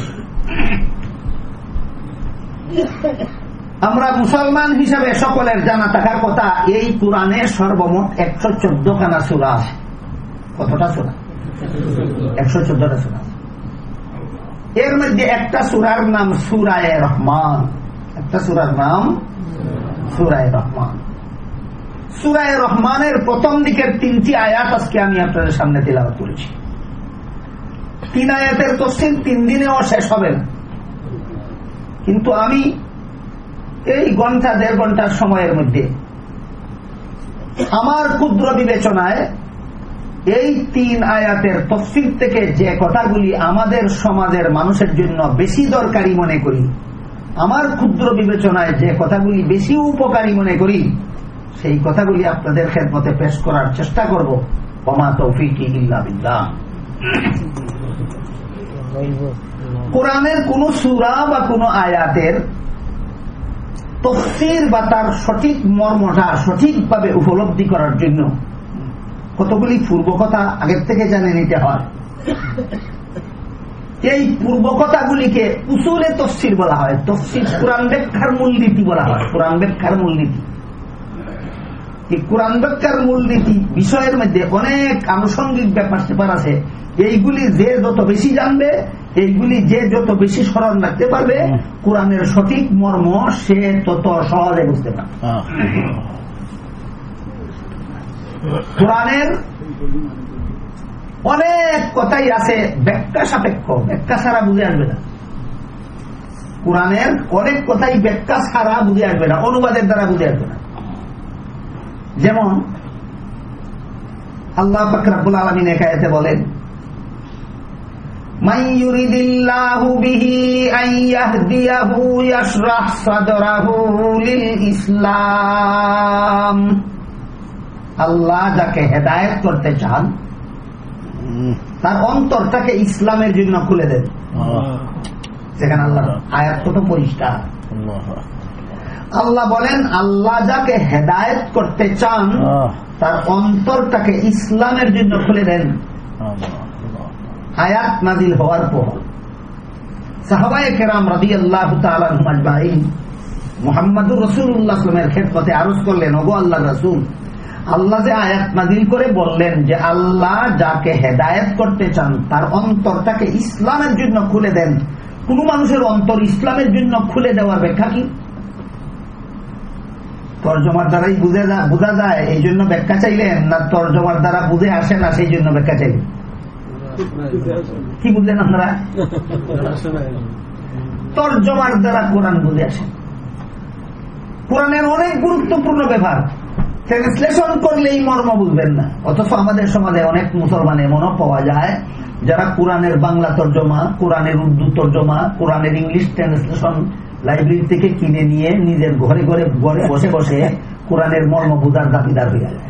আমরা মুসলমান হিসাবে সকলের জানা থাকার কথা, এই কোরআনে সর্বমোট একশো চোদ্দ খানা সুরা আছে। কতটা সুরা? একশো চোদ্দটা সুরা। এর মধ্যে একটা সুরার নাম সুরায় রহমান। একটা সুরার নাম সুরায় রহমান। সুরায় রহমানের প্রথম দিকের তিনটি আয়াত আজকে আমি আপনাদের সামনে তিলাবাত করেছি। তিন আয়াতের তসিল তিন দিনেও শেষ হবে না। কিন্তু আমি এই ঘণ্টা, দেড় ঘণ্টার সময়ের মধ্যে আমার ক্ষুদ্র বিবেচনায় এই তিন আয়াতের তফসিল থেকে যে কথাগুলি আমাদের সমাজের মানুষের জন্য বেশি দরকারি মনে করি, আমার ক্ষুদ্র বিবেচনায় যে কথাগুলি বেশি উপকারী মনে করি, সেই কথাগুলি আপনাদের খেদমতে পেশ করার চেষ্টা করব। অমা তৌফিক ইল্লা বিল্লাহ। কোরআনের কোন সুরা বা কোন আয়াতের তফসির বা তার সঠিক মর্মটা সঠিকভাবে উপলব্ধি করার জন্য কতগুলি পূর্ব কথা আগের থেকে জানে নিতে হয়। এই পূর্ব কথাগুলিকে উসুলে তফসির বলা হয়। তফসির কোরআন ব্যাখ্যার মূলনীতি বলা হয়। কোরআন ব্যাখ্যার মূলনীতি। এই কোরআন ব্যাখ্যার মূলনীতি বিষয়ের মধ্যে অনেক আনুষঙ্গিক ব্যাপার স্যাপার আছে। এইগুলি যে যত বেশি জানবে এইগুলি যে যত বেশি স্মরণ রাখতে পারবে কোরআনের সঠিক মর্ম সে তত সহজে বুঝতে পারবে। কোরআনের অনেক কথাই আছে ব্যাখ্যা সাপেক্ষ ব্যাখ্যা ছাড়া বুঝে আসবে না। কোরআনের অনেক কথাই ব্যাখ্যা ছাড়া বুঝে আসবে না অনুবাদের দ্বারা বুঝে আসবে না। যেমন আল্লাহ ফকরাবুল আলমিন একায়তে বলেন من يرد الله به أن يهديه يشرح صدره للإسلام আল্লাহ যাকে হেদায়ত করতে চান তার অন্তরটাকে ইসলামের জন্য খুলে দেন সেখানে আল্লাহ আয়াত কত পরিষ্কার আল্লাহ বলেন আল্লাহ যাকে হেদায়ত করতে চান তার অন্তরটাকে ইসলামের জন্য খুলে দেন আয়াত নাদিল হওয়ার পর সাহবায় কেরাম রাবি আল্লাহ মোহাম্মদুর রসুল্লাহামের ক্ষেত্রে আরজ করলেন, ওগো আল্লাহ রসুল, আল্লাহ যে আয়াত নাদিল করে বললেন যে আল্লাহ যাকে হেদায়ত করতে চান, তার অন্তরটাকে ইসলামের জন্য খুলে দেন, কোন মানুষের অন্তর ইসলামের জন্য খুলে দেওয়ার ব্যাখ্যা কি? তর্জমার দ্বারাই বুঝে বোঝা যায় এই জন্য ব্যাখ্যা চাইলেন, না তর্জমার দ্বারা বুঝে আসে না সেই জন্য ব্যাখ্যা চাইলেন। কি বুঝলেন আপনারা? তর্জমার দ্বারা কোরআন বুঝে আসেন কোরআনের অনেক গুরুত্বপূর্ণ ব্যাপার ট্রান্সলেশন করলে এই মর্ম বুঝবেন না। অথচ আমাদের সমাজে অনেক মুসলমান এমনও পাওয়া যায়, যারা কোরআনের বাংলা তর্জমা, কোরআনের উর্দু তর্জমা, কোরআনের ইংলিশ ট্রান্সলেশন লাইব্রেরি থেকে কিনে নিয়ে নিজের ঘরে ঘরে ঘরে বসে বসে কোরআনের মর্ম বুঝার দাবিদার হয়ে যায়।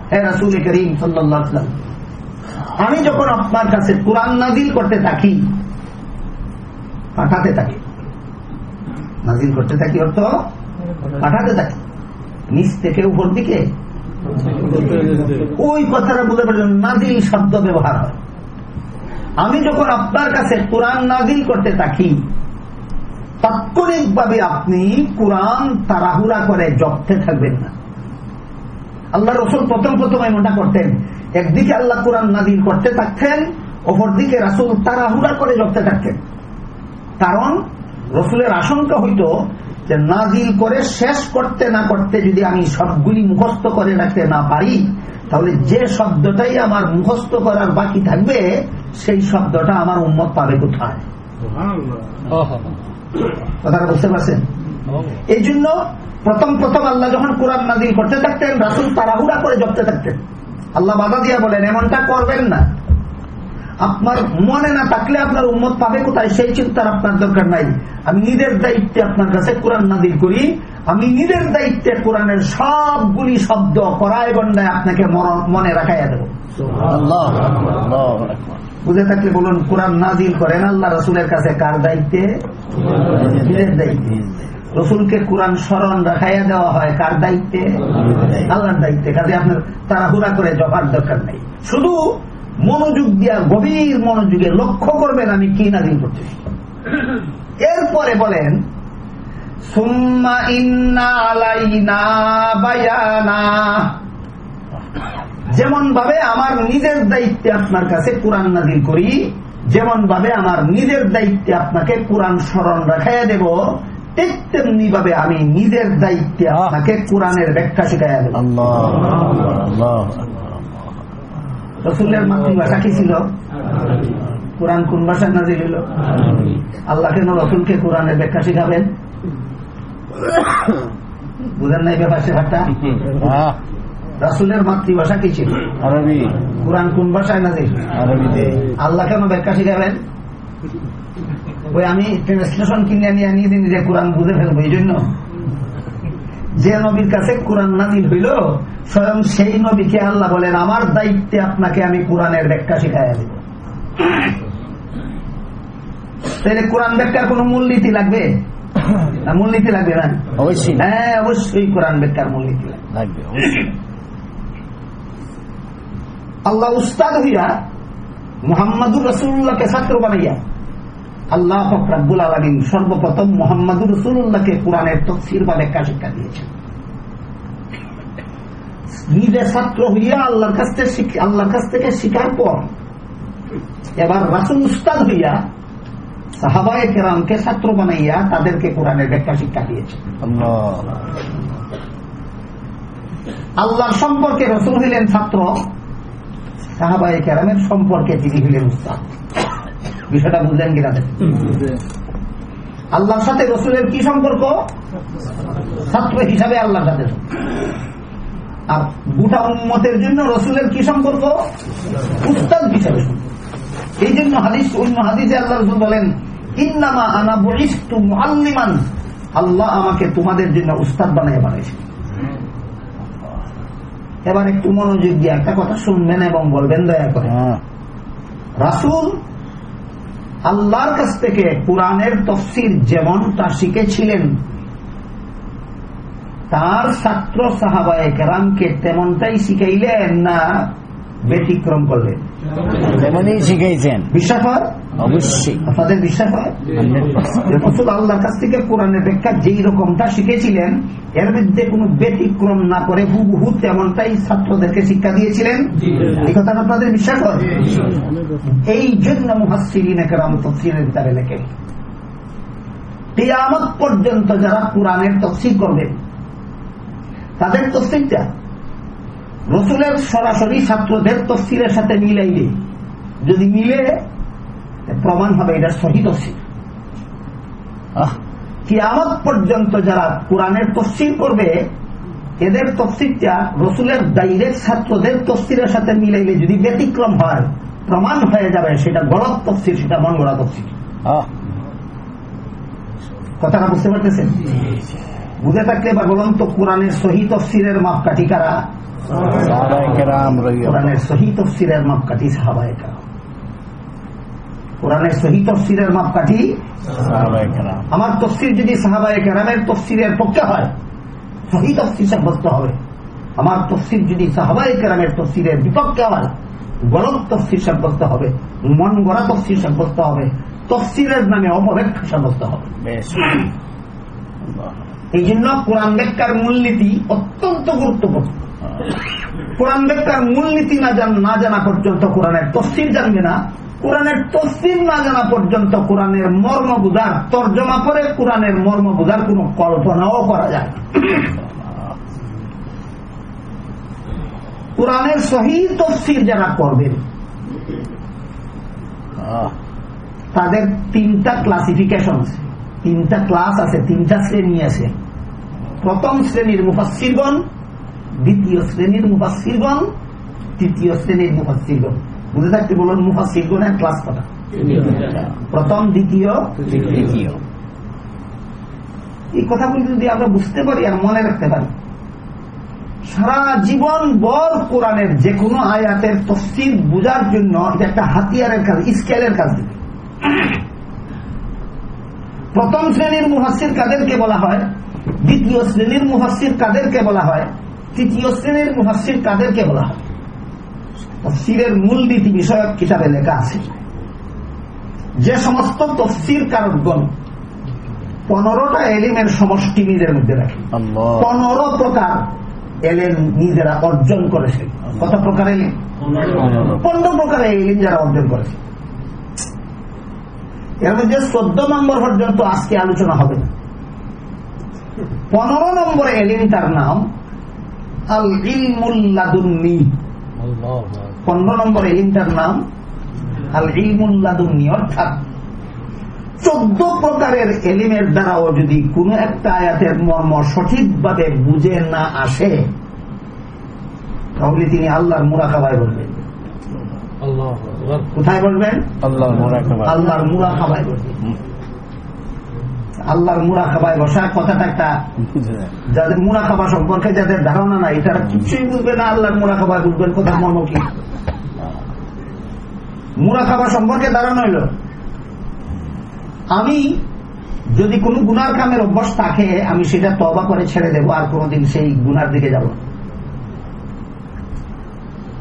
রাসূল করিম আলাইহি আমি যখন আপনার কাছে কোরআন নাজিল করতে থাকি, পাঠাতে থাকি। নাজিল করতে থাকি অর্থ পাঠাতে থাকি। নিচ থেকে উপর দিকে। ওই কথাটা বুঝতে পারলেন নাজিল শব্দ ব্যবহার হয়। আমি যখন আপনার কাছে কোরআন নাজিল করতে থাকি তাৎক্ষণিক ভাবে আপনি কোরআন তাড়াহুড়া করে জপতে থাকবেন না। আল্লাহ রসুল প্রথম প্রথম এমনটা করতেন। একদিকে আল্লাহ কোরআন নাজিল করতে থাকতেন অপরদিকে রাসুল তাড়াহুড়া করে জপতে থাকতেন। কারণ রসুলের আশঙ্কা হইত যে নাজিল করে শেষ করতে না করতে যদি আমি সবগুলি মুখস্থ করে রাখতে না পারি তাহলে যে শব্দটাই আমার মুখস্থ করার বাকি থাকবে সেই শব্দটা আমার উন্মত পাবে কোথায়? কথাটা বুঝতে পারছেন? এই জন্য প্রথম প্রথম আল্লাহ যখন কোরআন নাজিল করতে থাকতেন রাসুল তাড়াহুড়া করে জপতে থাকতেন। আল্লাহ বাধা দিয়া বলেন এমনটা করবেন না। আপনার মনে না থাকলে আপনার উন্মত পাবে কোথায়? সেই চিন্তার আপনার দরকার নাই। আমি নিজের দায়িত্বে আপনার কাছে কোরআন নাদিল করি। আমি নিজের দায়িত্বে কোরআনের সবগুলি শব্দ করায় গন্ডায় আপনাকে মনে রাখাইয়া দেব। বুঝে থাকলে বলুন কোরআন নাজিল করেন আল্লাহ রসুলের কাছে কার দায়িত্বে? নিজের দায়িত্বে। রসুলকে কোরআন স্মরণ রাখাইয়া দেওয়া হয় কার দায়িত্বে? আল্লাহর দায়িত্বে। কাজে আপনার তাড়াহুড়া করে জপার দরকার নেই। শুধু মনোযোগ দিয়া, গভীর মনোযোগে লক্ষ্য করবেন আমি কি নাজিল করতেছি। এরপরে বলেন যেমন ভাবে আমার নিজের দায়িত্বে আপনার কাছে কোরআন নাজিল করি যেমন ভাবে আমার নিজের দায়িত্বে আপনাকে কোরআন স্মরণ রাখাইয়া দেব ঠিক তেমনি ভাবে আমি নিজের দায়িত্বে আপনাকে কোরআনের ব্যাখ্যা শিখাইয়া দেব। রসুলের মাতৃভাষা কি ছিল? কোরআন কোন ভাষায় নাজিল হইল? আল্লাহ কেন রসুলকে কোরআনের ব্যাখ্যা শিখাবেন? বুঝেন নাই ব্যাপার সেবারটা? রাসুলের মাতৃভাষা কি ছিল? আরবি। কোরআন কোন ভাষায় নাজিল? আরবিতে। আল্লাহ কেন ব্যাখ্যা শিখাবেন? ওই আমি ট্রান্সলেশন কিনে নিয়ে নিয়ে দিন যে কোরআন বুঝে ফেলব এই জন্য। যে নবীর কাছে কোরআন নাজিল হইল স্বয়ং সেই নবীকে আল্লাহ বলেন আমার দায়িত্বে আপনাকে আমি কোরআনের ব্যাখ্যা শিখাইয়া দেব। তাহলে কোরআন ব্যাখ্যার কোন মূলনীতি লাগবে? মূলনীতি লাগবে না? অবশ্যই হ্যাঁ অবশ্যই কোরআন ব্যাখ্যার মূলনীতি লাগবে। লাগবে আল্লাহ উস্তাদ হইয়া মোহাম্মদুর রসুল্লাহকে ছাত্র বানাইয়া আল্লাহ আলমিন সর্বপ্রথম মোহাম্মদুর রসুল্লাহকে কোরআনের তফসির বা ব্যাখ্যা শিক্ষা দিয়েছেন। নিজে ছাত্র হইয়া আল্লাহর কাছ থেকে আল্লাহর কাছ থেকে শিখার পর এবার রাসুল উস্তাদ হইয়া সাহাবায়ে কেরামকে ছাত্র বানাইয়া তাদেরকে কোরআনের ব্যাখ্যা শিক্ষা দিয়েছেন। আল্লাহ সম্পর্কে রসুল হইলেন ছাত্র, সাহাবায়ে কেরামের সম্পর্কে তিনি হইলেন উস্তাদ। বিষয়টা বুঝলেন কিনা? আল্লাহর সাথে রসুলের কি সম্পর্ক? ছাত্র হিসাবে আল্লাহর সাথে। আর গোটা উম্মতের জন্য রসুলের কি সম্পর্ক? উস্তাদ হিসাবে এই জন্য হাদিস অন্য হাদিসে আল্লাহ রসুল বলেন ইন্নামা আনা বরিষ্ঠ মুআল্লিমান। আল্লাহ আমাকে তোমাদের জন্য উস্তাদ বানিয়ে বানাইছে। এবার একটু মনোযোগ দিয়ে একটা কথা শুনবেন এবং বলবেন দয়া করে। হ্যাঁ। রাসুল আল্লাহর কাছ থেকে কোরআনের তফসির যেমনটা শিখেছিলেন তার ছাত্র সাহাবায় কেরামকে তেমনটাই শিখাইলেন না ব্যতিক্রম করলেন। তেমনই শিখাইছেন। বিশ্বাস হয়? অবশ্যই। আপনাদের বিশ্বাস হয়? রসুল আল্লাহর কাছ থেকে কোরআনের ব্যাখ্যা যেই রকমটা শিখেছিলেন এর কোনো ব্যতিক্রম না করে হুবহু তেমনটাই ছাত্রদেরকে শিক্ষা দিয়েছিলেন। এই কথাটা আপনাদের বিশ্বাস হয়? এই জন্য মুহাসিরিন একরাম তফসিরের ভিতরে লেখেন কিয়ামত পর্যন্ত যারা কোরআনের তফসির করবে তাদের তফসিরটা রসুলের সরাসরি ছাত্রদের তফসিরের সাথে মিলাইলে যদি মিলে প্রমাণ হবে এটা সহি তফসির কিয়ামত পর্যন্ত যারা কোরআনের তফসির করবে এদের তফসিরটা রসুলের ডাইরেক্ট ছাত্রদের তফসিরের সাথে মিলাইলে যদি ব্যতিক্রম হয় প্রমাণ হয়ে যাবে সেটা গলত তফসির সেটা মন গড়া তফসির কথাটা বুঝতে পারতেছেন? বুঝে থাকলে বা বলুন তো কোরআনের সহি তফসিরের মাপকাঠি কারা? কোরআনের সহি তফসিরের মাপকাঠি সাহাবায়ে কারা কোরআনের সহি তফসিরের মাপকাঠি? আমার তফসির যদি সাহাবায়ে কেরামের তফসিরের পক্ষে হয় সহি তফসির সাব্যস্ত হবে। আমার তফসির যদি সাহাবায়ে কেরামের তফসিরের বিপক্ষে হয় গলত তফসির সাব্যস্ত হবে মন গড়া তফসির সাব্যস্ত হবে তফসিরের নামে অপব্যাখ্যা সাব্যস্ত হবে। এই জন্য কোরআন ব্যাখ্যার মূলনীতি অত্যন্ত গুরুত্বপূর্ণ। কোরআন ব্যাখ্যার মূলনীতি না জান না জানা পর্যন্ত কোরআনের তফসির জানবে না। কোরআনের তফসির না জানা পর্যন্ত কোরআনের মর্ম বুঝার তর্জমা করে কোরআনের মর্ম বুঝার কোন কল্পনাও করা যায়। কোরআনের সহি তফসির যারা করবেন তাদের তিনটা ক্লাসিফিকেশন আছে। তিনটা ক্লাস আছে, তিনটা শ্রেণি আছে। প্রথম শ্রেণির মুফাসিরগণ দ্বিতীয় শ্রেণির মুফাসিরগণ তৃতীয় শ্রেণির মুফাসিরগণ বুঝে থাকতে বলুন মুফাসিরগণের ক্লাস কটা? প্রথম, দ্বিতীয়, তৃতীয়। এই কথাগুলি যদি আমরা বুঝতে পারি আর মনে রাখতে পারি, সারা জীবন বর কোরআনের যে কোনো আয়াতের তফসির বোঝার জন্য এটা একটা হাতিয়ারের কাজ, স্কেলের কাজ দিবে। প্রথম শ্রেণির মুহাসির কাদেরকে বলা হয়? দ্বিতীয় শ্রেণির মুহাসির কাদেরকে বলা হয়? তৃতীয় শ্রেণির মুহাসির কাদেরকে বলা হয়? তফসিরের মূলনীতি বিষয়ক কিতাবে লেখা আছে। যে সমস্ত তফসির কারকগণ পনেরোটা এলিমের সমষ্টি নিজের মধ্যে রাখে। পনেরো প্রকার এলেন নিজেরা অর্জন করেছে। কত প্রকার এলেন পনেরো। প্রকারের এলিম যারা অর্জন করেছে। এর মধ্যে চোদ্দ নম্বর পর্যন্ত আজকে আলোচনা হবে। না পনেরো নম্বর এলিম তার নাম আল ইলমুল্লাদুন্নি পনেরো নম্বর এলিমটার নাম আল ইলমুল্লাদুন্নি অর্থাৎ চোদ্দ প্রকারের এলিমের দ্বারাও যদি কোন একটা আয়াতের মর্ম সঠিকভাবে বুঝে না আসে তাহলে তিনি আল্লাহর মুরাকাবায় বলবেন। কোথায় বলবেন? আল্লাহর মুরাকাবায়। বলবেন। আল্লাহর মুরাকাবায় বসা কথাটা একটা যাদের মুরাকাবা সম্পর্কে যাদের ধারণা নাই তারা কিছুই বুঝবে না আল্লাহর মুরাকাবায় বুঝবেন কথা মর্ম কি? মুরাকাবা সম্পর্কে ধারণা হইল, আমি যদি কোনো গুনার কামের অভ্যাস থাকে, আমি সেটা তবা করে ছেড়ে দেবো, আর কোনোদিন সেই গুনার দিকে যাব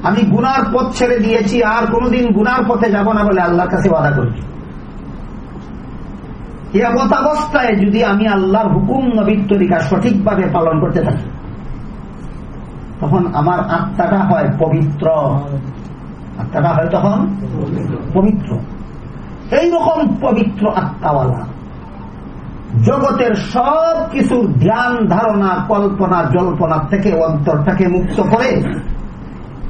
আমি গুনার পথ ছেড়ে দিয়েছি, আর কোনোদিন গুনার পথে যাব না বলে আল্লাহর কাছে ওয়াদা করেছি। এমত অবস্থায় যদি আমি আল্লাহর হুকুম নবীর তরিকা সঠিকভাবে পালন করতে থাকি, তখন আমার আত্মাটা হয় পবিত্র। আত্মাটা হয় তখন পবিত্র। এইরকম পবিত্র আত্মাওয়ালা। জগতের সব কিছুর ধ্যান, ধারণা, কল্পনা, জল্পনা থেকে অন্তরটাকে মুক্ত করে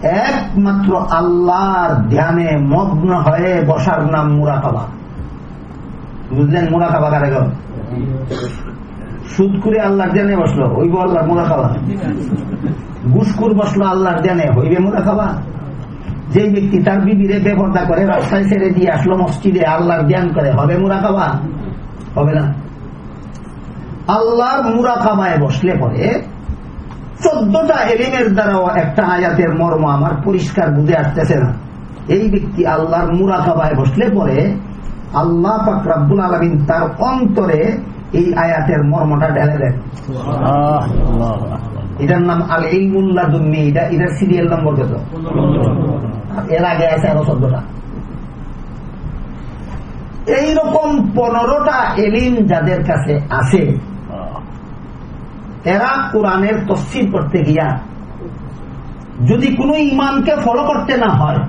একমাত্র আল্লাহর ধ্যানে মগ্ন হয়ে বসার নাম মুরাকাবা। বুঝলেন মুরাকাবা কারে গো? সুদ করে আল্লাহর ধ্যানে বসল, হইব আল্লাহর মুরাকাবা। ঘুসকুর বসল আল্লাহর ধ্যানে, হইবে মুরাকাবা? যে ব্যক্তি তার বিবিরে বেপর্দা করে রাস্তায় ছেড়ে দিয়ে আসলো, মসজিদে আল্লাহর জ্ঞান করে, হবে মুরাকাবা? হবে না। আল্লাহর মুরাকাবায় বসলে পরে চোদ্দটা এলিমের দ্বারাও একটা আয়াতের মর্ম আমার পরিষ্কার বুঝে আসতেছে না। এই ব্যক্তি আল্লাহর মুরাকাবায় বসলে পরে আল্লাহ পাক রাব্বুল আলমিন তার অন্তরে এই আয়াতের মর্মটা ঢেলে দেন। এটার নাম আল ইলমুল্লাহ দুন্নি, এটা এটার সিরিয়াল নম্বর কত? এর আগে আছে আরও চোদ্দটা। এইরকম পনেরোটা এলিম যাদের কাছে আছে, এরা কোরআনের তফসিল করতে গিয়া, যদি কোনো ইমানকে ফলো করতে না হয়,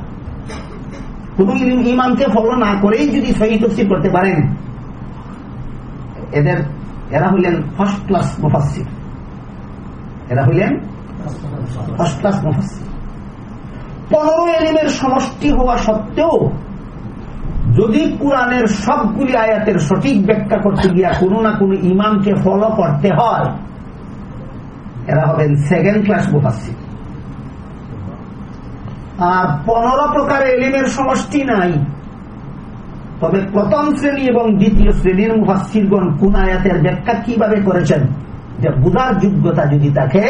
কোন ইমানকে ফলো না করেই যদি সহি তফসিল করতে পারেন, এদের এরা হইলেন ফার্স্ট ক্লাস মুফাসির এরা হইলেন পনেরো এলিমের সমষ্টি হওয়া সত্ত্বেও যদি কোরআনের সবগুলি আয়াতের সঠিক ব্যাখ্যা করতে গিয়া কোনো না কোনো ইমামকে ফলো করতে হয়, এরা হবেন সেকেন্ড ক্লাস মুফাসির আর পনেরো প্রকার এলিমের সমষ্টি নাই। তবে প্রথম শ্রেণি এবং দ্বিতীয় শ্রেণির মুফাসিরগণ কোন আয়াতের ব্যাখ্যা কীভাবে করেছেন? যে বুধার যোগ্যতা যদি থাকে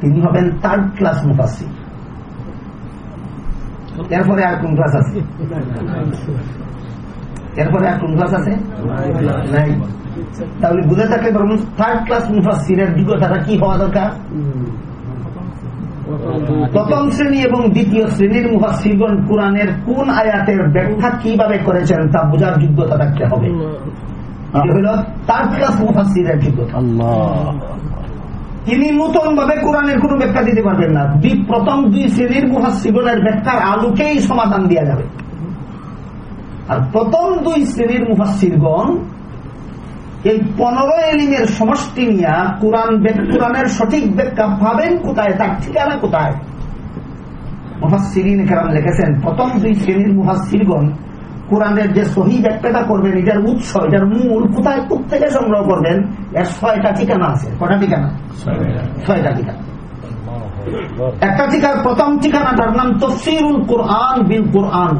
তিনি হবেন থার্ড ক্লাস মুফাসির এরপরে আর কোন ক্লাস আছে? এরপরে আর কোন ক্লাস আছে? নাই। তাহলে বুঝে থাকলে বরং থার্ড ক্লাস মুফাসিরের যোগ্যতাটা কি হওয়া দরকার? প্রথম শ্রেণি এবং দ্বিতীয় শ্রেণির মুফাসিরগণ কোরআনের কোন আয়াতের ব্যাখ্যা কীভাবে করেছেন তা বোঝার যোগ্যতা থাকতে হবে। হল? তিনি নতুন ভাবে কোরআনের কোন ব্যাখ্যা দিতে পারবেন না। প্রথম দুই শ্রেণির মুফাসিগণের ব্যাখ্যার আলোকেই সমাধান দেওয়া যাবে। আর প্রথম দুই শ্রেণির মুফাসিরগণ এই পনেরো এলিমের সমষ্টি নিয়ে কোরআন কোরআনের সঠিক ব্যাখ্যা পাবেন কোথায়? তার ঠিকানা কোথায়? মুফাসিরিন কেরাম লিখেছেন প্রথম দুই শ্রেণির মুফাসিরগণ কোরআনের যে সহি ব্যাখ্যাটা করবেন, এটার উৎস, এটার মূল কোথায় থেকে সংগ্রহ করবেন, এর ছয়টা ঠিকানা আছে। কটা ঠিকানা? ছয়টা ঠিকানা। একটা ঠিকার প্রথম ঠিকানাটার নাম তফসিরুল কোরআন বিল কোরআন।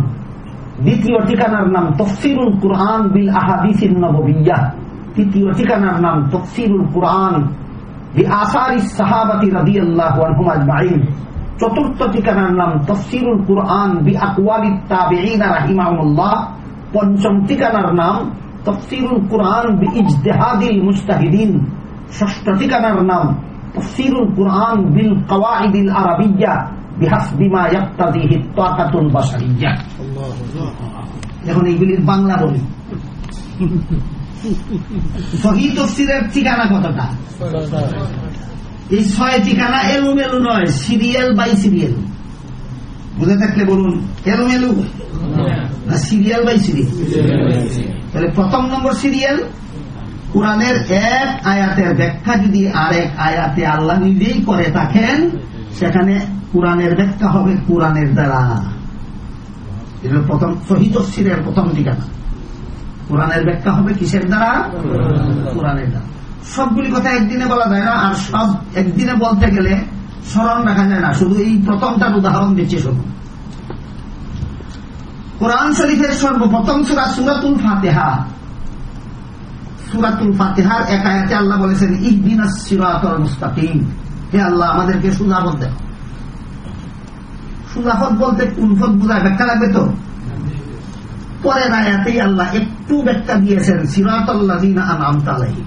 দ্বিতীয় ঠিকানার নাম তফসিরুল কোরআন বিল আহাদিসিন নববিয়া। তৃতীয় ঠিকানার নাম তফসিরুল কোরআন বি আসারি সাহাবাতি রাদিয়াল্লাহু আনহুম আজমাইন। চতুর্থ ঠিকানার নাম তফসিরুল কোরআন বি আকওয়ালি তাবিঈন রাহিমাহুল্লাহ পঞ্চম ঠিকানার নাম তফসিরুল কোরআন বি ইজতিহাদিল মুজতাহিদিন। ষষ্ঠ ঠিকানার নাম তফসিরুল কোরআন বিল কওয়াইদিল আরাবিয়্যা বিহাসবি মা ইয়াক্তাদিহি তাকাতুল বাশারিয়্যা। এখন এইগুলির বাংলা বলি। সহি ঠিকানা কতটা? এই ছয় ঠিকানা এলোমেলু নয়, সিরিয়াল বাই সিরিয়াল। বুঝে থাকলে বলুন, এলোমেলু? না, সিরিয়াল বাই সিরিয়াল। তাহলে প্রথম নম্বর সিরিয়াল, কোরআনের এক আয়াতের ব্যাখ্যা যদি আরেক আয়াতে আল্লাহ নিজেই করে থাকেন, সেখানে কোরআনের ব্যাখ্যা হবে কোরআনের দ্বারা। এটা প্রথম শহীদ তফসিরের প্রথম ঠিকানা। কোরআনের ব্যাখ্যা হবে কিসের দ্বারা? কোরআনের দ্বারা। সবগুলি কথা একদিনে বলা যায় না, আর সব একদিনে বলতে গেলে স্মরণ রাখা যায় না। শুধু এই প্রথমটার উদাহরণ দিচ্ছি শুধু কোরআন শরীফের সর্বপ্রথম সুরা সুরাতুল ফাতেহা। সুরাতুল ফাতেহার এক আয়াতে আল্লাহ বলেছেন সিরাতাল মুস্তাকিম। হে আল্লাহ, আমাদেরকে সুজাপদ দেখো সুজাপদ বলতে পথ বোঝায়? ব্যাখ্যা লাগবে তো? পরের আয়াতেই আল্লাহ একটু ব্যাখ্যা দিয়েছেন, সিরাতাল্লাযিনা আনআমতা আলাইহিম।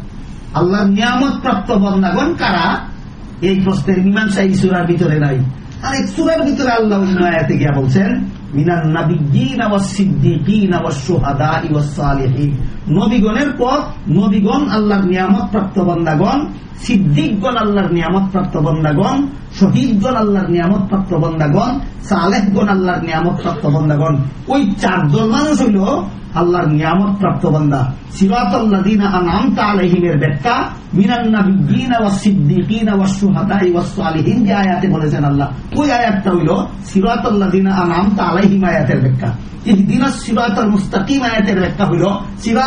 আল্লাহর নিয়ামত প্রাপ্ত বন্দাগণ কারা? এই প্রশ্নের মীমাংসা এই সুরার ভিতরে নাই। আর এক সুরার ভিতরে আল্লাহ অন্য গিয়া বলছেন, মিনান নাবিয়্যিনা ওয়াস সিদ্দিকিনা ওয়াস সোহাদা সালিহিন। নবীগণের পথ, নবীগণ আল্লাহর নিয়ামত প্রাপ্ত বন্দাগণ, সিদ্দিকগণ আল্লাহর নিয়ামত প্রাপ্ত বন্দাগণ, শহীদগণ আল্লাহর নিয়ামত প্রাপ্ত বন্দাগণ, সালেহগণ আল্লাহর নিয়ামত প্রাপ্ত বন্দাগণ। ওই চারজন মানুষ হইল আল্লাহর নিয়ামত প্রাপ্ত বন্দা আলাইহিমের ব্যাখ্যা হইল আলাইহিম আয়াতের ব্যাখ্যা ইহদিনাস আয়াতের ব্যাখ্যা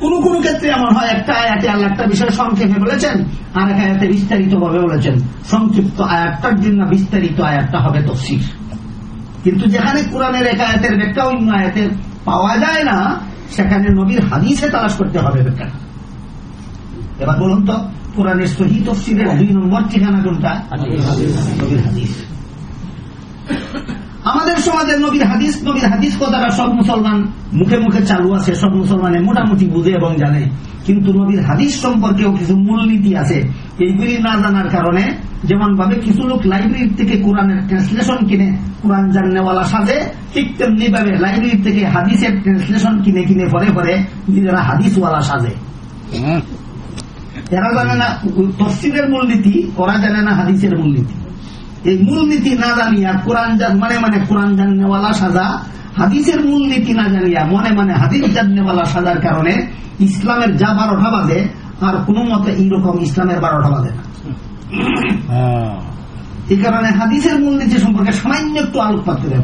কোন কোন ক্ষেত্রে এমন হয়, একটা আয়াতে আল্লাহ একটা বিষয় সংক্ষেপে বলেছেন, আর এক আয়াতে বিস্তারিত ভাবে বলেছেন। সংক্ষিপ্ত আয়াতটার জন্য বিস্তারিত আয়াতটা হবে তফসির। কিন্তু যেখানে কোরআনের এক আয়াতের ব্যাখ্যা, অন্য আয়াতের পাওয়া যায় না, সেখানে নবীর হাদিসে তালাশ করতে হবে ব্যাখ্যা। এবার বলুন তো, কোরআনের সহি তফসিলের দুই নম্বর ঠিকানা কোনটা? নবীর হাদিস। আমাদের সমাজের নবীর হাদিস নবীর হাদিস কথাটা সব মুসলমান মুখে মুখে চালু আছে সব মুসলমানে মোটামুটি বুঝে এবং জানে। কিন্তু নবীর হাদিস সম্পর্কেও কিছু মূলনীতি আছে। এইগুলি না জানার কারণে যেমন ভাবে কিছু লোক লাইব্রেরি থেকে কোরআনের ট্রান্সলেশন কিনে কোরআন জাননেওয়ালা সাজে ঠিক তেমনি ভাবে লাইব্রেরি থেকে হাদিসের ট্রান্সলেশন কিনে কিনে পরে পরে নিজেরা হাদিসওয়ালা সাজে। এরা জানে না তফসিলের মূলনীতি ওরা জানে না হাদিসের মূলনীতি। এই মূলনীতি না জানিয়া কোরআন মানে মানে কোরআন জাননেওয়ালা সাজা হাদিসের মূলনীতি না জানিয়া মনে মানে হাদিস জাননেওয়ালা সাজার কারণে ইসলামের যা বারোটা বাজে আর কোনো মতে এইরকম ইসলামের বারোটা বাজে না। এই কারণে হাদিসের মূলনীতি সম্পর্কে সামান্য একটু আলোকপাত করে